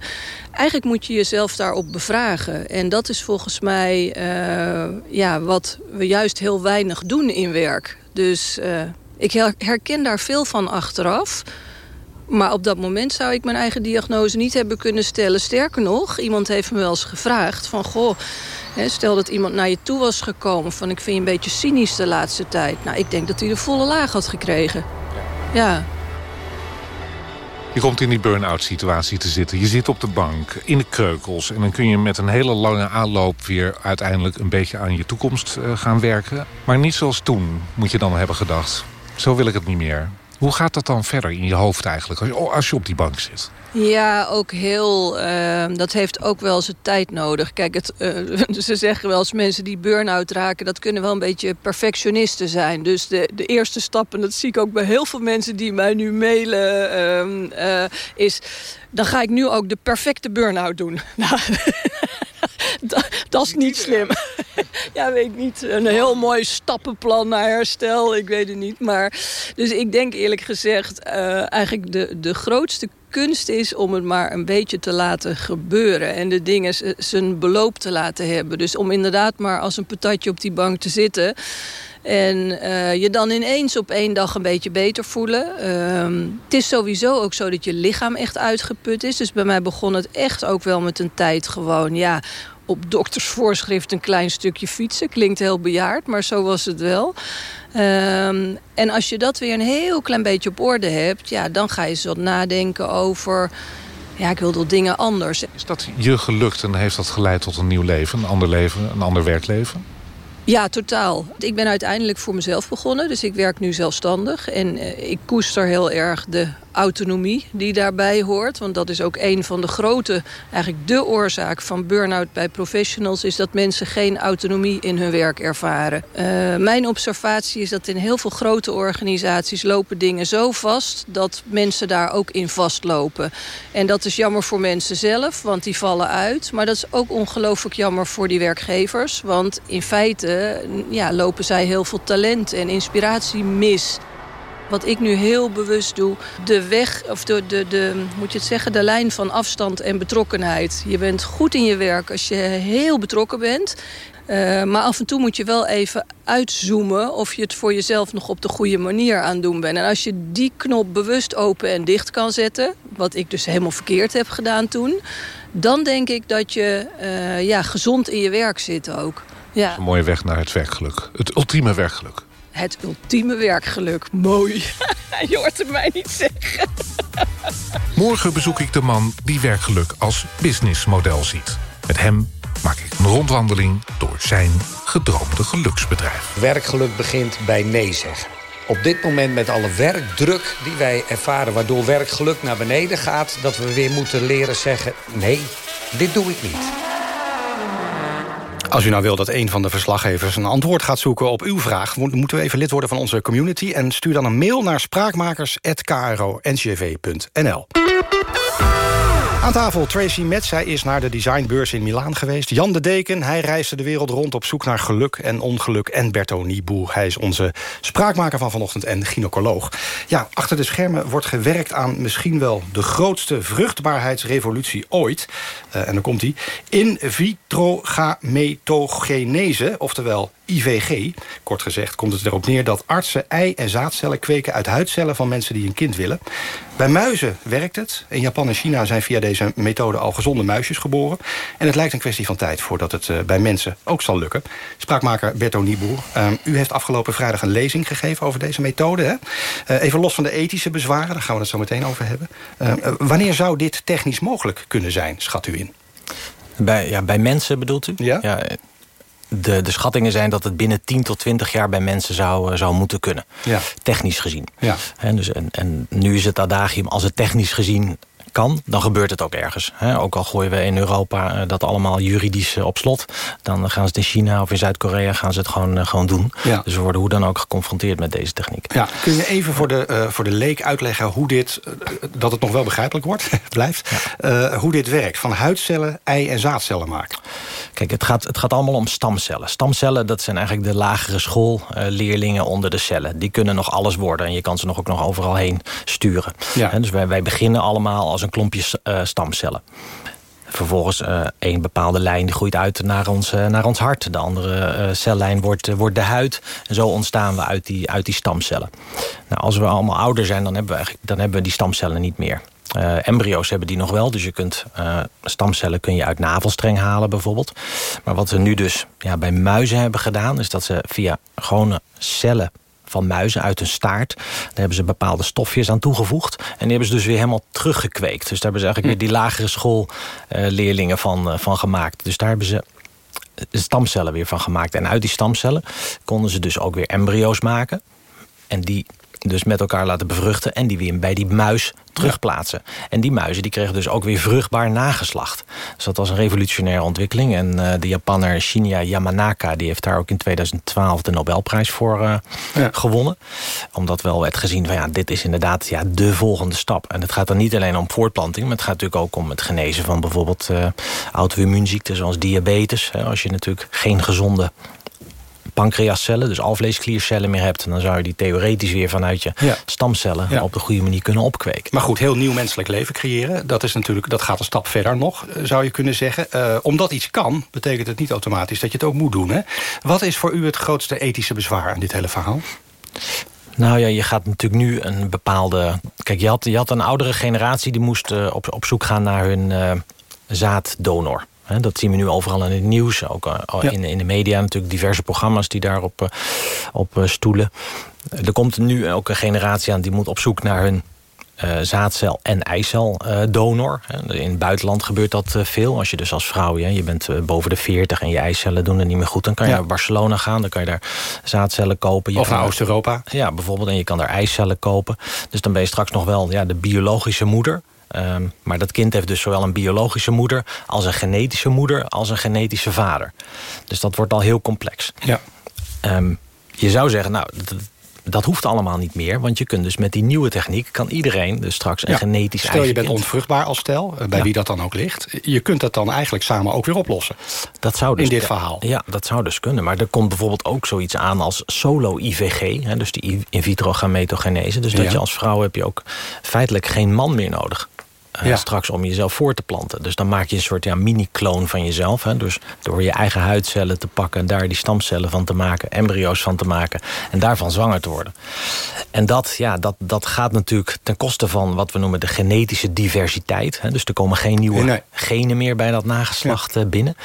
Eigenlijk moet je jezelf daarop bevragen. En dat is volgens mij uh, ja, wat we juist heel weinig doen in werk. Dus uh, ik herken daar veel van achteraf. Maar op dat moment zou ik mijn eigen diagnose niet hebben kunnen stellen. Sterker nog, iemand heeft me wel eens gevraagd van... goh, stel dat iemand naar je toe was gekomen van... ik vind je een beetje cynisch de laatste tijd. Nou, ik denk dat hij de volle laag had gekregen. Ja. Je komt in die burn-out situatie te zitten. Je zit op de bank, in de kreukels. En dan kun je met een hele lange aanloop... weer uiteindelijk een beetje aan je toekomst uh, gaan werken. Maar niet zoals toen, moet je dan hebben gedacht. Zo wil ik het niet meer. Hoe gaat dat dan verder in je hoofd eigenlijk, als je op die bank zit? Ja, ook heel. Uh, dat heeft ook wel zijn tijd nodig. Kijk, het, uh, ze zeggen wel eens mensen die burn-out raken... dat kunnen wel een beetje perfectionisten zijn. Dus de, de eerste stap, en dat zie ik ook bij heel veel mensen... die mij nu mailen, uh, is... dan ga ik nu ook de perfecte burn-out doen. Nou, dat, dat is niet slim. ja, weet ik niet. Een heel mooi stappenplan naar herstel. Ik weet het niet. Maar, dus ik denk eerlijk gezegd... Uh, eigenlijk de, de grootste kunst is om het maar een beetje te laten gebeuren. En de dingen zijn beloop te laten hebben. Dus om inderdaad maar als een patatje op die bank te zitten... En uh, je dan ineens op één dag een beetje beter voelen. Uh, het is sowieso ook zo dat je lichaam echt uitgeput is. Dus bij mij begon het echt ook wel met een tijd gewoon... ja, op doktersvoorschrift een klein stukje fietsen. Klinkt heel bejaard, maar zo was het wel. Um, en als je dat weer een heel klein beetje op orde hebt... Ja, dan ga je eens wat nadenken over... Ja, ik wil dingen anders. Is dat je gelukt en heeft dat geleid tot een nieuw leven? Een ander leven, een ander werkleven? Ja, totaal. Ik ben uiteindelijk voor mezelf begonnen. Dus ik werk nu zelfstandig. En uh, ik koester heel erg de autonomie die daarbij hoort. Want dat is ook een van de grote, eigenlijk de oorzaak van burn-out bij professionals... is dat mensen geen autonomie in hun werk ervaren. Uh, mijn observatie is dat in heel veel grote organisaties lopen dingen zo vast... dat mensen daar ook in vastlopen. En dat is jammer voor mensen zelf, want die vallen uit. Maar dat is ook ongelooflijk jammer voor die werkgevers. Want in feite ja, lopen zij heel veel talent en inspiratie mis wat ik nu heel bewust doe, de weg, of de, de, de, moet je het zeggen, de lijn van afstand en betrokkenheid. Je bent goed in je werk als je heel betrokken bent. Uh, maar af en toe moet je wel even uitzoomen of je het voor jezelf nog op de goede manier aan doen bent. En als je die knop bewust open en dicht kan zetten, wat ik dus helemaal verkeerd heb gedaan toen, dan denk ik dat je uh, ja, gezond in je werk zit ook. Ja. Een mooie weg naar het werkgeluk. Het ultieme werkgeluk. Het ultieme werkgeluk. Mooi. Je hoort het mij niet zeggen. Morgen bezoek ik de man die werkgeluk als businessmodel ziet. Met hem maak ik een rondwandeling door zijn gedroomde geluksbedrijf. Werkgeluk begint bij nee zeggen. Op dit moment met alle werkdruk die wij ervaren... waardoor werkgeluk naar beneden gaat... dat we weer moeten leren zeggen... nee, dit doe ik niet. Als u nou wil dat een van de verslaggevers een antwoord gaat zoeken op uw vraag... moeten we even lid worden van onze community... en stuur dan een mail naar spraakmakers.kro.ncv.nl. Aan tafel Tracy Metz, zij is naar de designbeurs in Milaan geweest. Jan de Deken, hij reisde de wereld rond op zoek naar geluk en ongeluk. En Berto Nieboer, hij is onze spraakmaker van vanochtend en gynaecoloog. Ja, achter de schermen wordt gewerkt aan misschien wel de grootste vruchtbaarheidsrevolutie ooit. Uh, en dan komt hij. In vitro gametogenese, oftewel IVG. Kort gezegd komt het erop neer dat artsen ei- en zaadcellen kweken... uit huidcellen van mensen die een kind willen. Bij muizen werkt het. In Japan en China zijn via deze methode al gezonde muisjes geboren. En het lijkt een kwestie van tijd voordat het uh, bij mensen ook zal lukken. Spraakmaker Berto Nieboer, uh, u heeft afgelopen vrijdag een lezing gegeven over deze methode. Hè? Uh, even los van de ethische bezwaren, daar gaan we het zo meteen over hebben. wanneer zou dit technisch mogelijk kunnen zijn, schat u in? Bij, ja, bij mensen bedoelt u? Ja. ja de, de schattingen zijn dat het binnen 10 tot 20 jaar bij mensen zou, zou moeten kunnen. Ja. Technisch gezien. Ja. En, dus, en, en nu is het adagium, als het technisch gezien kan, dan gebeurt het ook ergens. Ook al gooien we in Europa eh, dat allemaal juridisch eh, op slot... dan gaan ze het in China of in Zuid-Korea gaan ze het gewoon, eh, gewoon doen. Ja. Dus we worden hoe dan ook geconfronteerd met deze techniek. Ja. Kun je even voor de, uh, voor de leek uitleggen hoe dit... dat het nog wel begrijpelijk wordt, blijft... Uh, hoe dit werkt, van huidcellen, ei- en zaadcellen maken? Kijk, het gaat, het gaat allemaal om stamcellen. Stamcellen, dat zijn eigenlijk de lagere schoolleerlingen onder de cellen. Die kunnen nog alles worden en je kan ze nog ook nog overal heen sturen. Ja. Dus wij, wij beginnen allemaal als een klompje uh, stamcellen. Vervolgens uh, een bepaalde lijn groeit uit naar ons, uh, naar ons hart. De andere cellijn wordt, wordt de huid. En zo ontstaan we uit die, uit die stamcellen. Nou, als we allemaal ouder zijn, dan hebben we, eigenlijk, dan hebben we die stamcellen niet meer. Embryo's hebben die nog wel, dus je kunt stamcellen kun je uit navelstreng halen bijvoorbeeld. Maar wat we nu dus ja, bij muizen hebben gedaan... is dat ze via gewone cellen van muizen uit hun staart. Daar hebben ze bepaalde stofjes aan toegevoegd. En die hebben ze dus weer helemaal teruggekweekt. Dus daar hebben ze eigenlijk weer die lagere schoolleerlingen uh, van, van gemaakt. Dus daar hebben ze stamcellen weer van gemaakt. En uit die stamcellen konden ze dus ook weer embryo's maken. En die dus met elkaar laten bevruchten... en die weer bij die muis terugplaatsen. Ja. En die muizen die kregen dus ook weer vruchtbaar nageslacht. Dus dat was een revolutionaire ontwikkeling. En uh, de Japanner Shinya Yamanaka... die heeft daar ook in 2012 de Nobelprijs voor uh, ja. gewonnen. Omdat wel werd gezien van ja, dit is inderdaad ja, de volgende stap. En het gaat dan niet alleen om voortplanting... maar het gaat natuurlijk ook om het genezen van bijvoorbeeld... Uh, auto-immuunziekten zoals diabetes. Als je natuurlijk geen gezonde pancreascellen, dus alvleeskliercellen meer hebt... dan zou je die theoretisch weer vanuit je ja. stamcellen... Ja. op de goede manier kunnen opkweken. Maar goed, heel nieuw menselijk leven creëren... dat, is natuurlijk, dat gaat een stap verder nog, zou je kunnen zeggen. Uh, omdat iets kan, betekent het niet automatisch dat je het ook moet doen. Hè? Wat is voor u het grootste ethische bezwaar aan dit hele verhaal? Nou ja, je gaat natuurlijk nu een bepaalde... Kijk, je had, je had een oudere generatie die moest uh, op, op zoek gaan naar hun uh, zaaddonor. Dat zien we nu overal in het nieuws. Ook uh, in, in de media natuurlijk diverse programma's die daarop uh, op uh, stoelen. Er komt nu ook een generatie aan die moet op zoek naar hun zaadcel- en eiceldonor. In het buitenland gebeurt dat veel. Als je dus als vrouw, ja, je bent boven de 40 en je eicellen doen het niet meer goed... dan kan je ja. naar Barcelona gaan, dan kan je daar zaadcellen kopen. Je of naar Oost-Europa. Ja, bijvoorbeeld. En je kan daar eicellen kopen. Dus dan ben je straks nog wel ja, de biologische moeder... Um, maar dat kind heeft dus zowel een biologische moeder... als een genetische moeder, als een genetische vader. Dus dat wordt al heel complex. Ja. Um, je zou zeggen, nou, dat, hoeft allemaal niet meer. Want je kunt dus met die nieuwe techniek... kan iedereen dus straks een ja. genetisch Stel je bent kind. onvruchtbaar als stel, bij ja. wie dat dan ook ligt. Je kunt dat dan eigenlijk samen ook weer oplossen. Dat zou dus, In dit verhaal. Ja, dat zou dus kunnen. Maar er komt bijvoorbeeld ook zoiets aan als solo-IVG. Hè, dus die in vitro gametogenese. Dus dat je als vrouw heb je ook feitelijk geen man meer nodig. Uh, ja. straks om jezelf voor te planten. Dus dan maak je een soort ja, mini-kloon van jezelf. Hè? Dus door je eigen huidcellen te pakken... daar die stamcellen van te maken, embryo's van te maken... en daarvan zwanger te worden. En dat, ja, dat, dat gaat natuurlijk ten koste van wat we noemen de genetische diversiteit. Hè? Dus er komen geen nieuwe nee. genen meer bij dat nageslacht ja. binnen.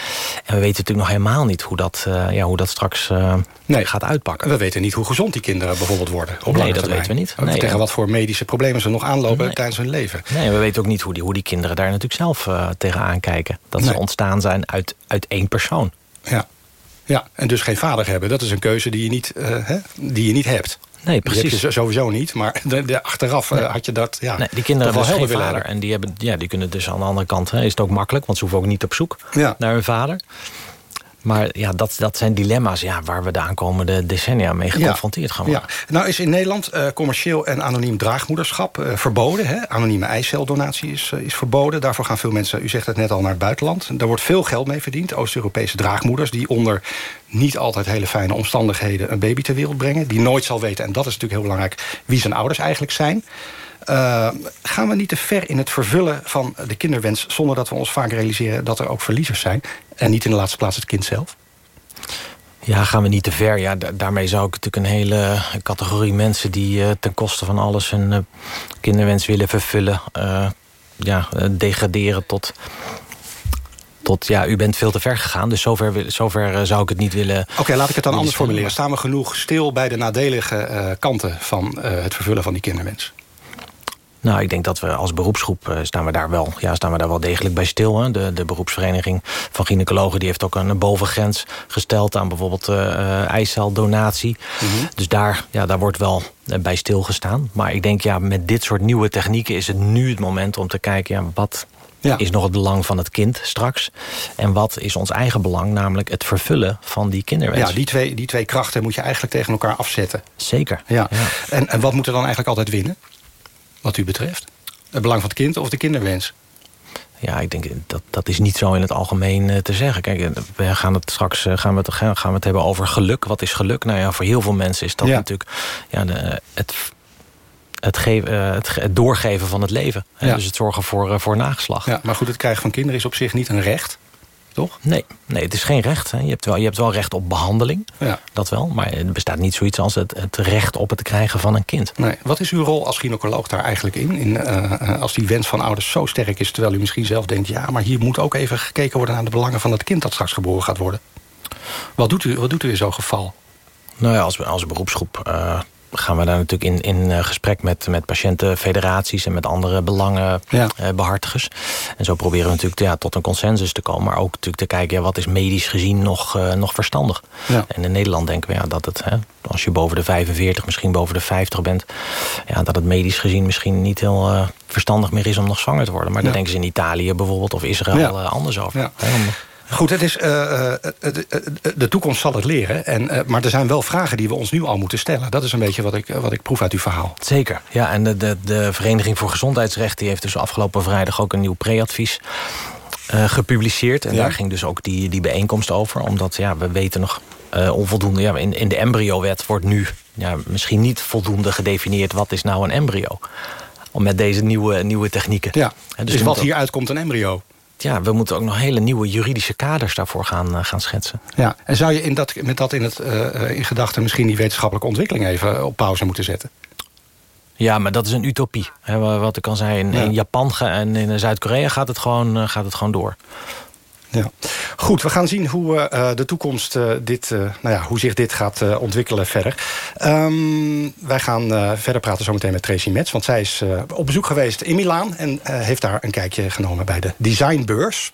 En we weten natuurlijk nog helemaal niet hoe dat, uh, ja, hoe dat straks uh, nee. gaat uitpakken. We weten niet hoe gezond die kinderen bijvoorbeeld worden. Op nee, dat termijn. weten we niet. Nee, tegen wat voor medische problemen ze nog aanlopen tijdens hun leven. Nee, we weten ook niet niet hoe die, hoe die kinderen daar natuurlijk zelf uh, tegenaan kijken. Dat ze ontstaan zijn uit, uit één persoon. Ja. ja, en dus geen vader hebben. Dat is een keuze die je niet, uh, hè, die je niet hebt. Nee, precies. Je sowieso niet, maar de, de achteraf uh, had je dat... Ja, nee, die kinderen hebben dus geen vader. En die, hebben, ja, die kunnen dus aan de andere kant... Hè, is het ook makkelijk, want ze hoeven ook niet op zoek ja. naar hun vader. Maar ja, dat, dat zijn dilemma's ja, waar we de aankomende decennia mee geconfronteerd gaan worden. Ja. Nou is in Nederland uh, commercieel en anoniem draagmoederschap uh, verboden. Hè? Anonieme eiceldonatie is, uh, is verboden. Daarvoor gaan veel mensen, u zegt het net al, naar het buitenland. Daar wordt veel geld mee verdiend. Oost-Europese draagmoeders die onder niet altijd hele fijne omstandigheden... een baby ter wereld brengen. Die nooit zal weten, en dat is natuurlijk heel belangrijk... wie zijn ouders eigenlijk zijn. Uh, gaan we niet te ver in het vervullen van de kinderwens... zonder dat we ons vaak realiseren dat er ook verliezers zijn... en niet in de laatste plaats het kind zelf? Ja, gaan we niet te ver. Ja, daarmee zou ik natuurlijk een hele categorie mensen... die uh, ten koste van alles hun uh, kinderwens willen vervullen... ja, degraderen tot... Tot, ja, u bent veel te ver gegaan, dus zover, zover zou ik het niet willen... Oké, laat ik het dan anders formuleren. Staan we genoeg stil bij de nadelige kanten... van het vervullen van die kinderwens? Nou, ik denk dat we als beroepsgroep uh, staan, we daar wel, ja, staan we daar wel degelijk bij stil. Hè? De, de beroepsvereniging van gynaecologen die heeft ook een bovengrens gesteld... aan bijvoorbeeld uh, eiceldonatie. Mm -hmm. Dus daar, ja, daar wordt wel bij stilgestaan. Maar ik denk, ja, met dit soort nieuwe technieken is het nu het moment om te kijken... Ja, wat ja. is nog het belang van het kind straks? En wat is ons eigen belang, namelijk het vervullen van die kinderwens? Ja, die twee, die twee krachten moet je eigenlijk tegen elkaar afzetten. Zeker. Ja. ja. En, en wat moet er dan eigenlijk altijd winnen? Wat u betreft? Het belang van het kind of de kinderwens? Ja, ik denk dat dat is niet zo in het algemeen uh, te zeggen. Kijk, we gaan het straks uh, gaan we het, gaan we het hebben over geluk. Wat is geluk? Nou ja, voor heel veel mensen is dat ja. natuurlijk ja, de, het, het, geven, het, het, doorgeven van het leven. Ja. Dus het zorgen voor, voor nageslag. Ja, maar goed, het krijgen van kinderen is op zich niet een recht. Toch? Nee, nee, het is geen recht. Hè. Je, hebt wel, je hebt wel recht op behandeling, ja. dat wel. Maar er bestaat niet zoiets als het, het recht op het krijgen van een kind. Nee. Wat is uw rol als gynaecoloog daar eigenlijk in? in uh, als die wens van ouders zo sterk is... terwijl u misschien zelf denkt... ja, maar hier moet ook even gekeken worden... naar de belangen van het kind dat straks geboren gaat worden. Wat doet u, wat doet u in zo'n geval? Nou ja, als, als beroepsgroep... Uh, gaan we daar natuurlijk in, in gesprek met, met patiëntenfederaties... en met andere belangenbehartigers. Ja. En zo proberen we natuurlijk ja, tot een consensus te komen. Maar ook natuurlijk te kijken, ja, wat is medisch gezien nog, uh, nog verstandig? Ja. En in Nederland denken we ja, dat het, hè, als je boven de 45, misschien boven de 50 bent... Ja, dat het medisch gezien misschien niet heel uh, verstandig meer is om nog zwanger te worden. Maar daar denken ze in Italië bijvoorbeeld of Israël uh, anders over. Goed, het is, uh, de, de toekomst zal het leren. En, uh, maar er zijn wel vragen die we ons nu al moeten stellen. Dat is een beetje wat ik, wat ik proef uit uw verhaal. Zeker. Ja, en de, de, de Vereniging voor Gezondheidsrecht... die heeft dus afgelopen vrijdag ook een nieuw preadvies uh, gepubliceerd. En ja. daar ging dus ook die, die bijeenkomst over. Omdat ja, we weten nog onvoldoende... Ja, in, in de embryowet wordt nu ja, misschien niet voldoende gedefinieerd... wat is nou een embryo? Om met deze nieuwe, nieuwe technieken. Ja, dus, dus wat hieruit komt een embryo? Ja, we moeten ook nog hele nieuwe juridische kaders daarvoor gaan, uh, gaan schetsen. Ja, en zou je in dat, met dat in, het, uh, in gedachten misschien die wetenschappelijke ontwikkeling even op pauze moeten zetten? Ja, maar dat is een utopie. Hè, wat ik kan zeggen, in, ja. in Japan en in Zuid-Korea gaat, het gewoon, gaat het gewoon door. Ja. Goed, we gaan zien hoe uh, de toekomst uh, dit, nou ja, hoe zich dit gaat ontwikkelen verder. Um, wij gaan verder praten zometeen met Tracy Metz, want zij is op bezoek geweest in Milaan en heeft daar een kijkje genomen bij de designbeurs.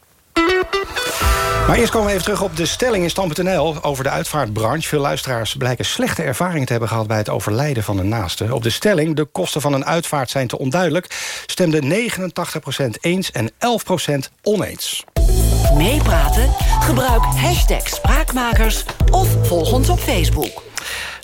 Maar eerst komen we even terug op de stelling in Stam.nl over de uitvaartbranche. Veel luisteraars blijken slechte ervaringen te hebben gehad... bij het overlijden van een naaste. Op de stelling, de kosten van een uitvaart zijn te onduidelijk... stemde 89% eens en 11% oneens. Meepraten? Gebruik hashtag Spraakmakers of volg ons op Facebook.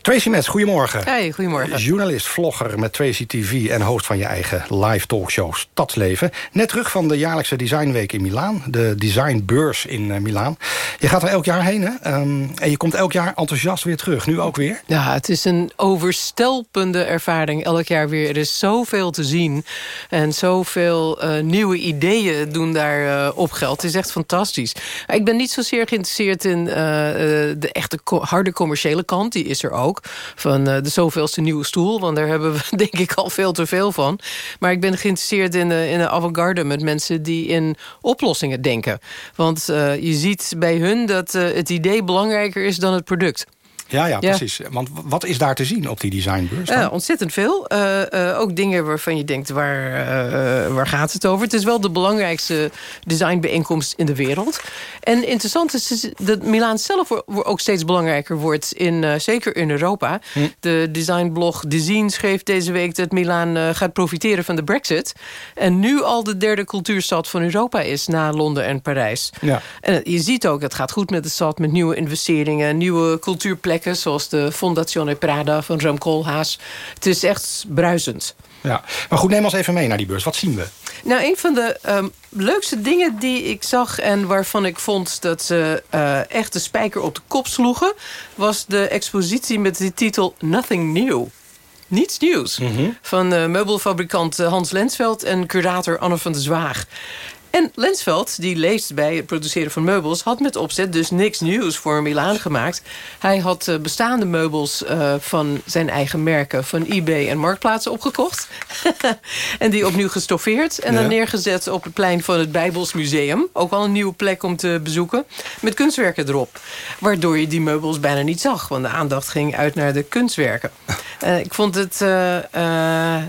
Tracy Metz, goedemorgen. Hey, goedemorgen. Journalist, vlogger met Tracy TV en host van je eigen live talkshow Stadsleven. Net terug van de jaarlijkse Designweek in Milaan. De Designbeurs in uh, Milaan. Je gaat er elk jaar heen, hè? Um, en je komt elk jaar enthousiast weer terug. Nu ook weer? Ja, het is een overstelpende ervaring elk jaar weer. Er is zoveel te zien. En zoveel uh, nieuwe ideeën doen daar uh, op geld. Het is echt fantastisch. Ik ben niet zozeer geïnteresseerd in de echte harde commerciële kant. Die is er ook. Van uh, de zoveelste nieuwe stoel. Want daar hebben we denk ik al veel te veel van. Maar ik ben geïnteresseerd in de, in de avant-garde... met mensen die in oplossingen denken. Want uh, je ziet bij hun dat het idee belangrijker is dan het product. Ja, ja, precies. Want wat is daar te zien op die designbeurs? Ja, ontzettend veel. Uh, uh, ook dingen waarvan je denkt, waar, uh, waar gaat het over? Het is wel de belangrijkste designbijeenkomst in de wereld. En interessant is dat Milaan zelf ook steeds belangrijker wordt, in, zeker in Europa. Hm. De designblog Design schreef deze week dat Milaan gaat profiteren van de brexit. En nu al de derde cultuurstad van Europa is, na Londen en Parijs. Ja. En je ziet ook, het gaat goed met de stad, met nieuwe investeringen, nieuwe cultuurplekken, zoals de Fondazione Prada van Rem Koolhaas. Het is echt bruisend. Ja, maar goed, neem ons even mee naar die beurs. Wat zien we? Nou, een van de um, leukste dingen die ik zag... en waarvan ik vond dat ze uh, echt de spijker op de kop sloegen... was de expositie met de titel Nothing New. Niets nieuws. Mm -hmm. Van uh, meubelfabrikant Hans Lensveld en curator Anne van de Zwaag. En Lensveld, die leest bij het produceren van meubels... had met opzet dus niks nieuws voor Milaan gemaakt. Hij had uh, bestaande meubels uh, van zijn eigen merken... van eBay en Marktplaatsen opgekocht. en die opnieuw gestoffeerd. En dan neergezet op het plein van het Bijbels Museum. Ook al een nieuwe plek om te bezoeken. Met kunstwerken erop. Waardoor je die meubels bijna niet zag. Want de aandacht ging uit naar de kunstwerken. Uh, ik vond het...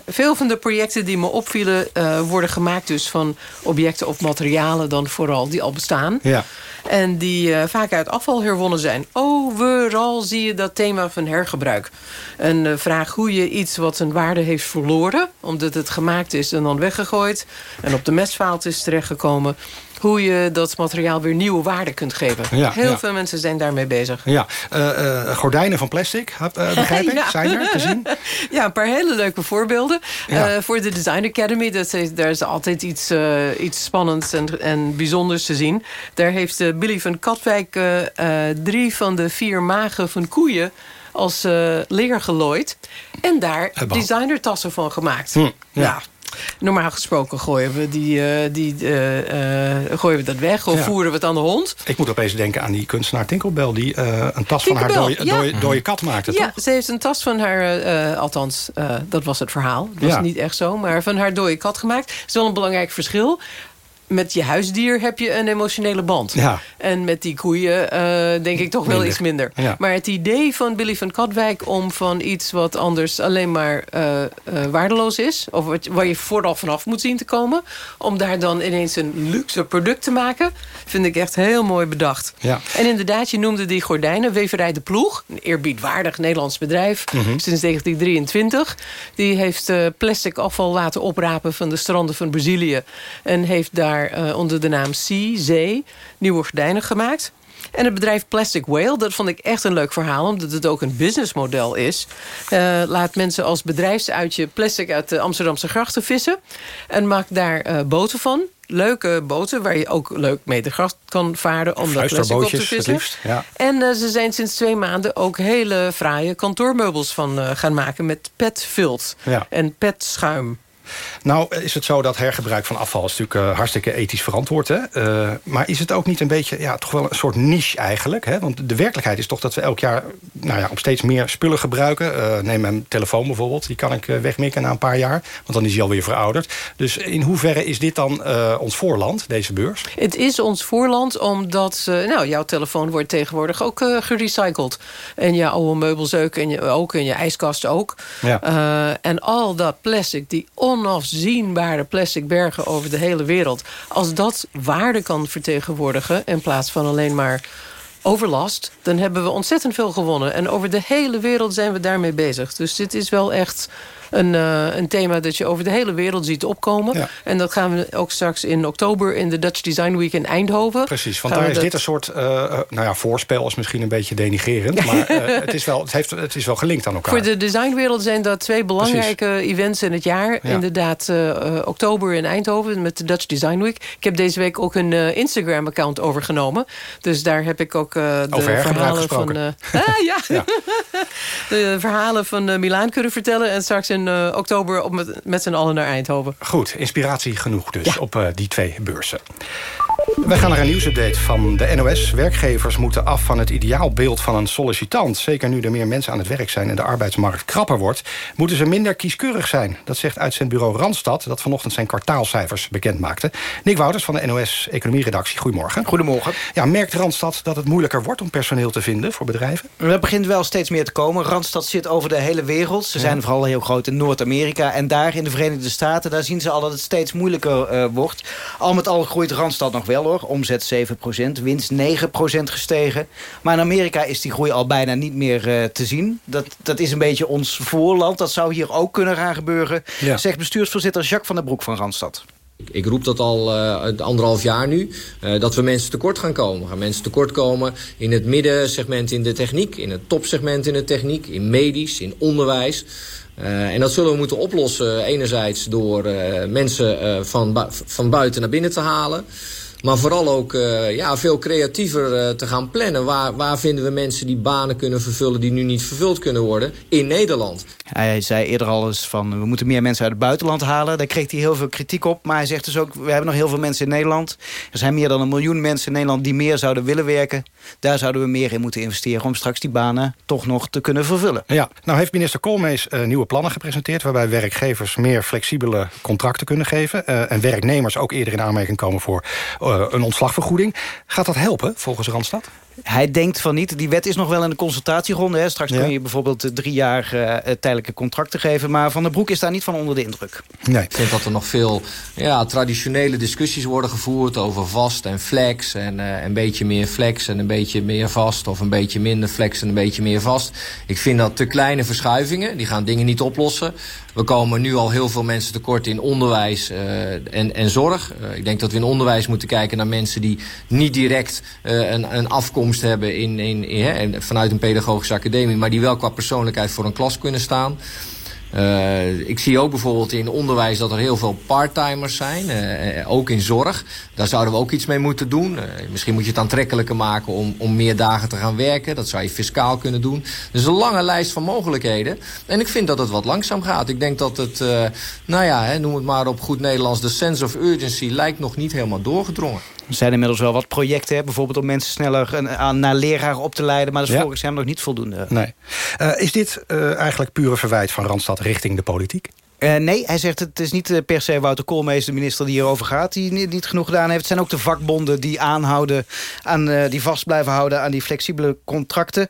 veel van de projecten die me opvielen... worden gemaakt dus van objecten of materialen dan vooral die al bestaan. Ja. En die uh, vaak uit afval herwonnen zijn. Overal zie je dat thema van hergebruik. Een uh, vraag hoe je iets wat een waarde heeft verloren... omdat het gemaakt is en dan weggegooid... en op de mestvaalt is terechtgekomen hoe je dat materiaal weer nieuwe waarde kunt geven. Heel veel mensen zijn daarmee bezig. Ja, uh, gordijnen van plastic, begrijp ik, zijn er te zien? Ja, een paar hele leuke voorbeelden. voor de Design Academy, dat is, daar is altijd iets, iets spannends en, en bijzonders te zien. Daar heeft Billy van Katwijk drie van de vier magen van koeien als leer gelooid. En daar designertassen van gemaakt. Hm, ja. Normaal gesproken gooien we, die, uh, die, uh, uh, gooien we dat weg of voeren we het aan de hond. Ik moet opeens denken aan die kunstenaar Tinkelbell... die een tas van haar dode, ja. dode, kat maakte, Ja, ze heeft een tas van haar... althans, dat was het verhaal. Dat was niet echt zo, maar van haar dode kat gemaakt. Dat is wel een belangrijk verschil met je huisdier heb je een emotionele band. Ja. En met die koeien uh, denk ik toch wel iets minder. Ja. Maar het idee van Billy van Katwijk om van iets wat anders alleen maar uh, uh, waardeloos is... of wat, waar je vooral vanaf moet zien te komen... om daar dan ineens een luxe product te maken... vind ik echt heel mooi bedacht. Ja. En inderdaad, je noemde die gordijnen. Weverij de Ploeg, een eerbiedwaardig Nederlands bedrijf... Mm -hmm. sinds 1923. Die heeft plastic afval laten oprapen van de stranden van Brazilië... en heeft daar uh, onder de naam Sea, Zee, nieuwe gordijnen gemaakt. En het bedrijf Plastic Whale, dat vond ik echt een leuk verhaal... omdat het ook een businessmodel is. Uh, laat mensen als bedrijfsuitje plastic uit de Amsterdamse grachten vissen... en maakt daar uh, boten van. Leuke boten waar je ook leuk mee de gracht kan varen... om dat plastic op te vissen. Liefst, ja. En uh, ze zijn sinds twee maanden ook hele fraaie kantoormeubels van gaan maken... met petvult ja. en petschuim. Nou is het zo dat hergebruik van afval is natuurlijk uh, hartstikke ethisch verantwoord. Hè? Uh, maar is het ook niet een beetje, ja, toch wel een soort niche eigenlijk? Hè? Want de werkelijkheid is toch dat we elk jaar nou ja, op steeds meer spullen gebruiken. Uh, neem mijn telefoon bijvoorbeeld, die kan ik wegmikken na een paar jaar. Want dan is hij alweer verouderd. Dus in hoeverre is dit dan ons voorland, deze beurs? Het is ons voorland omdat, nou, jouw telefoon wordt tegenwoordig ook gerecycled. En je oude meubels ook en je, ook, en je ijskast ook. Ja. en al dat plastic die on onafzienbare plastic bergen over de hele wereld. Als dat waarde kan vertegenwoordigen... in plaats van alleen maar overlast... dan hebben we ontzettend veel gewonnen. En over de hele wereld zijn we daarmee bezig. Dus dit is wel echt een, uh, een thema dat je over de hele wereld ziet opkomen. En dat gaan we ook straks in oktober in de Dutch Design Week in Eindhoven. Precies, want daar is dit een soort, uh, nou ja, voorspel is misschien een beetje denigerend. maar het, is wel, het, heeft, het is wel gelinkt aan elkaar. Voor de designwereld zijn dat twee belangrijke events in het jaar. Inderdaad, oktober in Eindhoven met de Dutch Design Week. Ik heb deze week ook een Instagram-account overgenomen. Dus daar heb ik ook de verhalen van... ah, ja. ja. de verhalen van Milaan kunnen vertellen. En straks in in uh, oktober op met, met z'n allen naar Eindhoven. Goed, inspiratie genoeg dus op uh, die twee beurzen. Wij gaan naar een nieuwsupdate van de NOS. Werkgevers moeten af van het ideaalbeeld van een sollicitant. Zeker nu er meer mensen aan het werk zijn en de arbeidsmarkt krapper wordt... moeten ze minder kieskeurig zijn. Dat zegt uitzendbureau Randstad... dat vanochtend zijn kwartaalcijfers bekend maakte. Nick Wouters van de NOS Economieredactie, goedemorgen. Goedemorgen. Ja, merkt Randstad dat het moeilijker wordt om personeel te vinden voor bedrijven? Het begint wel steeds meer te komen. Randstad zit over de hele wereld. Ze zijn vooral heel groot in Noord-Amerika. En daar in de Verenigde Staten, daar zien ze al dat het steeds moeilijker uh, wordt. Al met al groeit Randstad nog wel hoor. Omzet 7%, winst 9% gestegen. Maar in Amerika is die groei al bijna niet meer uh, te zien. Dat, dat is een beetje ons voorland. Dat zou hier ook kunnen gaan gebeuren. Ja. Zegt bestuursvoorzitter Jacques van der Broek van Randstad. Ik roep dat al uh, anderhalf jaar nu, uh, dat we mensen tekort gaan komen. Gaan mensen tekort komen in het middensegment in de techniek, in het topsegment in de techniek, in medisch, in onderwijs. Uh, en dat zullen we moeten oplossen enerzijds door mensen van, bu van buiten naar binnen te halen. Maar vooral ook uh, ja, veel creatiever uh, te gaan plannen. Waar, waar vinden we mensen die banen kunnen vervullen... die nu niet vervuld kunnen worden in Nederland? Hij zei eerder al eens van... we moeten meer mensen uit het buitenland halen. Daar kreeg hij heel veel kritiek op. Maar hij zegt dus ook... we hebben nog heel veel mensen in Nederland. Er zijn meer dan een miljoen mensen in Nederland... die meer zouden willen werken. Daar zouden we meer in moeten investeren... om straks die banen toch nog te kunnen vervullen. Ja, nou heeft minister Koolmees uh, nieuwe plannen gepresenteerd... waarbij werkgevers meer flexibele contracten kunnen geven... en werknemers ook eerder in aanmerking komen voor uh, een ontslagvergoeding. Gaat dat helpen, volgens Randstad? Hij denkt van niet. Die wet is nog wel in de consultatieronde. Hè. Straks ja. kun je bijvoorbeeld drie jaar uh, tijdelijke contracten geven. Maar Van der Broek is daar niet van onder de indruk. Nee. Ik vind dat er nog veel ja, traditionele discussies worden gevoerd... over vast en flex. En uh, een beetje meer flex en een beetje meer vast. Of een beetje minder flex en een beetje meer vast. Ik vind dat te kleine verschuivingen. Die gaan dingen niet oplossen. We komen nu al heel veel mensen tekort in onderwijs uh, en, en zorg. Uh, ik denk dat we in onderwijs moeten kijken naar mensen die niet direct uh, een, een afkomst hebben in, vanuit een pedagogische academie, maar die wel qua persoonlijkheid voor een klas kunnen staan. Uh, ik zie ook bijvoorbeeld in onderwijs dat er heel veel parttimers zijn. Uh, ook in zorg. Daar zouden we ook iets mee moeten doen. Misschien moet je het aantrekkelijker maken om, om meer dagen te gaan werken. Dat zou je fiscaal kunnen doen. Dus een lange lijst van mogelijkheden. En ik vind dat het wat langzaam gaat. Ik denk dat het, nou ja, hè, noem het maar op goed Nederlands... de sense of urgency lijkt nog niet helemaal doorgedrongen. Er zijn inmiddels wel wat projecten, hè? bijvoorbeeld om mensen sneller aan, naar leraar op te leiden. Maar dat is ja. volgens hem nog niet voldoende. Nee. Uh, is dit uh, eigenlijk pure verwijt van Randstad richting de politiek? Uh, nee, hij zegt het is niet per se Wouter Koolmees, de minister die hierover gaat... die niet, niet genoeg gedaan heeft. Het zijn ook de vakbonden die aanhouden, aan, die vast blijven houden aan die flexibele contracten.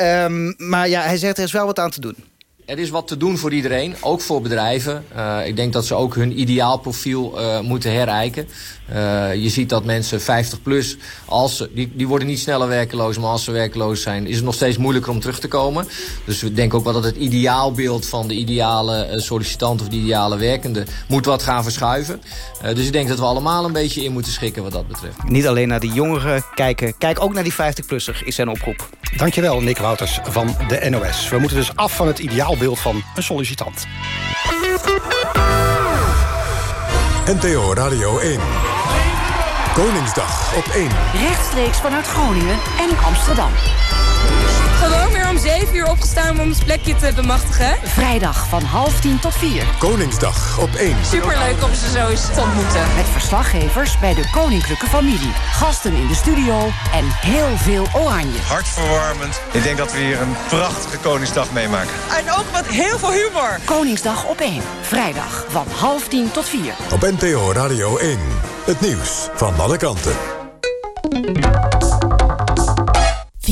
Um, maar ja, hij zegt er is wel wat aan te doen. Er is wat te doen voor iedereen, ook voor bedrijven. Uh, ik denk dat ze ook hun ideaalprofiel uh, moeten herijken. Uh, je ziet dat mensen 50 plus, als ze, die, die worden niet sneller werkeloos... maar als ze werkeloos zijn, is het nog steeds moeilijker om terug te komen. Dus we denken ook wel dat het ideaalbeeld van de ideale sollicitant... of de ideale werkende moet wat gaan verschuiven. dus ik denk dat we allemaal een beetje in moeten schikken wat dat betreft. Niet alleen naar die jongeren kijken, kijk ook naar die 50-plusser, is zijn oproep. Dankjewel, Nick Wouters van de NOS. We moeten dus af van het ideaalbeeld van een sollicitant. NTO Radio 1. Koningsdag op 1. Rechtstreeks vanuit Groningen en Amsterdam. 7 uur opgestaan om ons plekje te bemachtigen. Vrijdag van half tien tot 4. Koningsdag op 1. Superleuk om ze zo eens te ontmoeten. Met verslaggevers bij de koninklijke familie. Gasten in de studio en heel veel oranje. Hartverwarmend. Ik denk dat we hier een prachtige Koningsdag meemaken. En ook met heel veel humor. Koningsdag op 1. Vrijdag van half tien tot 4. Op NTO Radio 1. Het nieuws van alle kanten.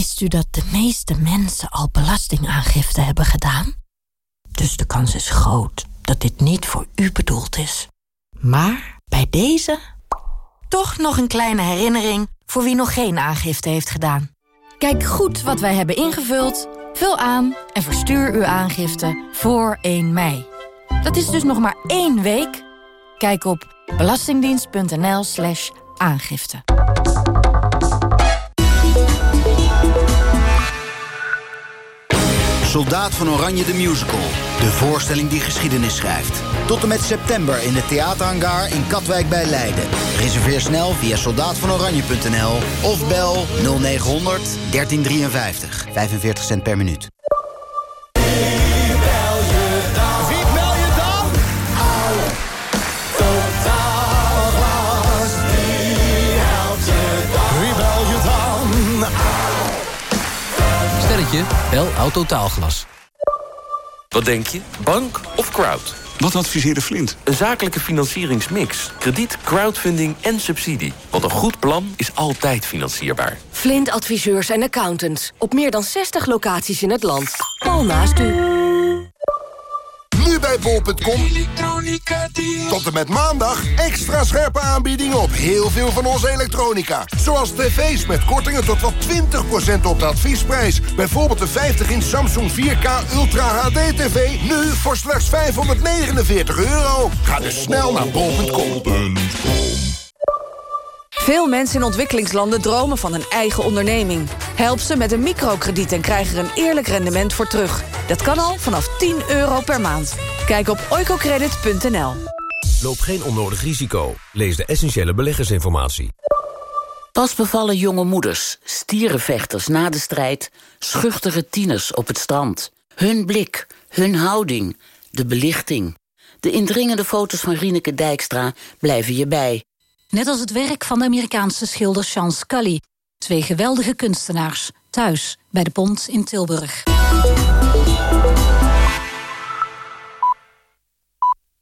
Wist u dat de meeste mensen al belastingaangifte hebben gedaan? Dus de kans is groot dat dit niet voor u bedoeld is. Maar bij deze toch nog een kleine herinnering voor wie nog geen aangifte heeft gedaan. Kijk goed wat wij hebben ingevuld, vul aan en verstuur uw aangifte voor 1 mei. Dat is dus nog maar één week. Kijk op belastingdienst.nl slash aangifte. Soldaat van Oranje de Musical. De voorstelling die geschiedenis schrijft. Tot en met september in de theaterhangar in Katwijk bij Leiden. Reserveer snel via soldaatvanoranje.nl of bel 0900 1353. 45 cent per minuut. Je? Bel Autotaalglas. Wat denk je? Bank of crowd? Wat adviseerde Flint? Een zakelijke financieringsmix. Krediet, crowdfunding en subsidie. Want een goed plan is altijd financierbaar. Flint adviseurs en accountants. Op meer dan 60 locaties in het land. Al naast u. Nu bij bol.com. Tot en met maandag extra scherpe aanbiedingen op heel veel van onze elektronica. Zoals tv's met kortingen tot wel 20% op de adviesprijs. Bijvoorbeeld de 50 in Samsung 4K Ultra HD TV. Nu voor slechts 549 euro. Ga dus snel naar bol.com. Veel mensen in ontwikkelingslanden dromen van een eigen onderneming. Help ze met een microkrediet en krijg er een eerlijk rendement voor terug. Dat kan al vanaf 10 euro per maand. Kijk op oicocredit.nl. Loop geen onnodig risico. Lees de essentiële beleggersinformatie. Pas bevallen jonge moeders, stierenvechters na de strijd... schuchtere tieners op het strand. Hun blik, hun houding, de belichting. De indringende foto's van Rieneke Dijkstra blijven je bij... Net als het werk van de Amerikaanse schilder Sean Scully. Twee geweldige kunstenaars, thuis bij de Pont in Tilburg.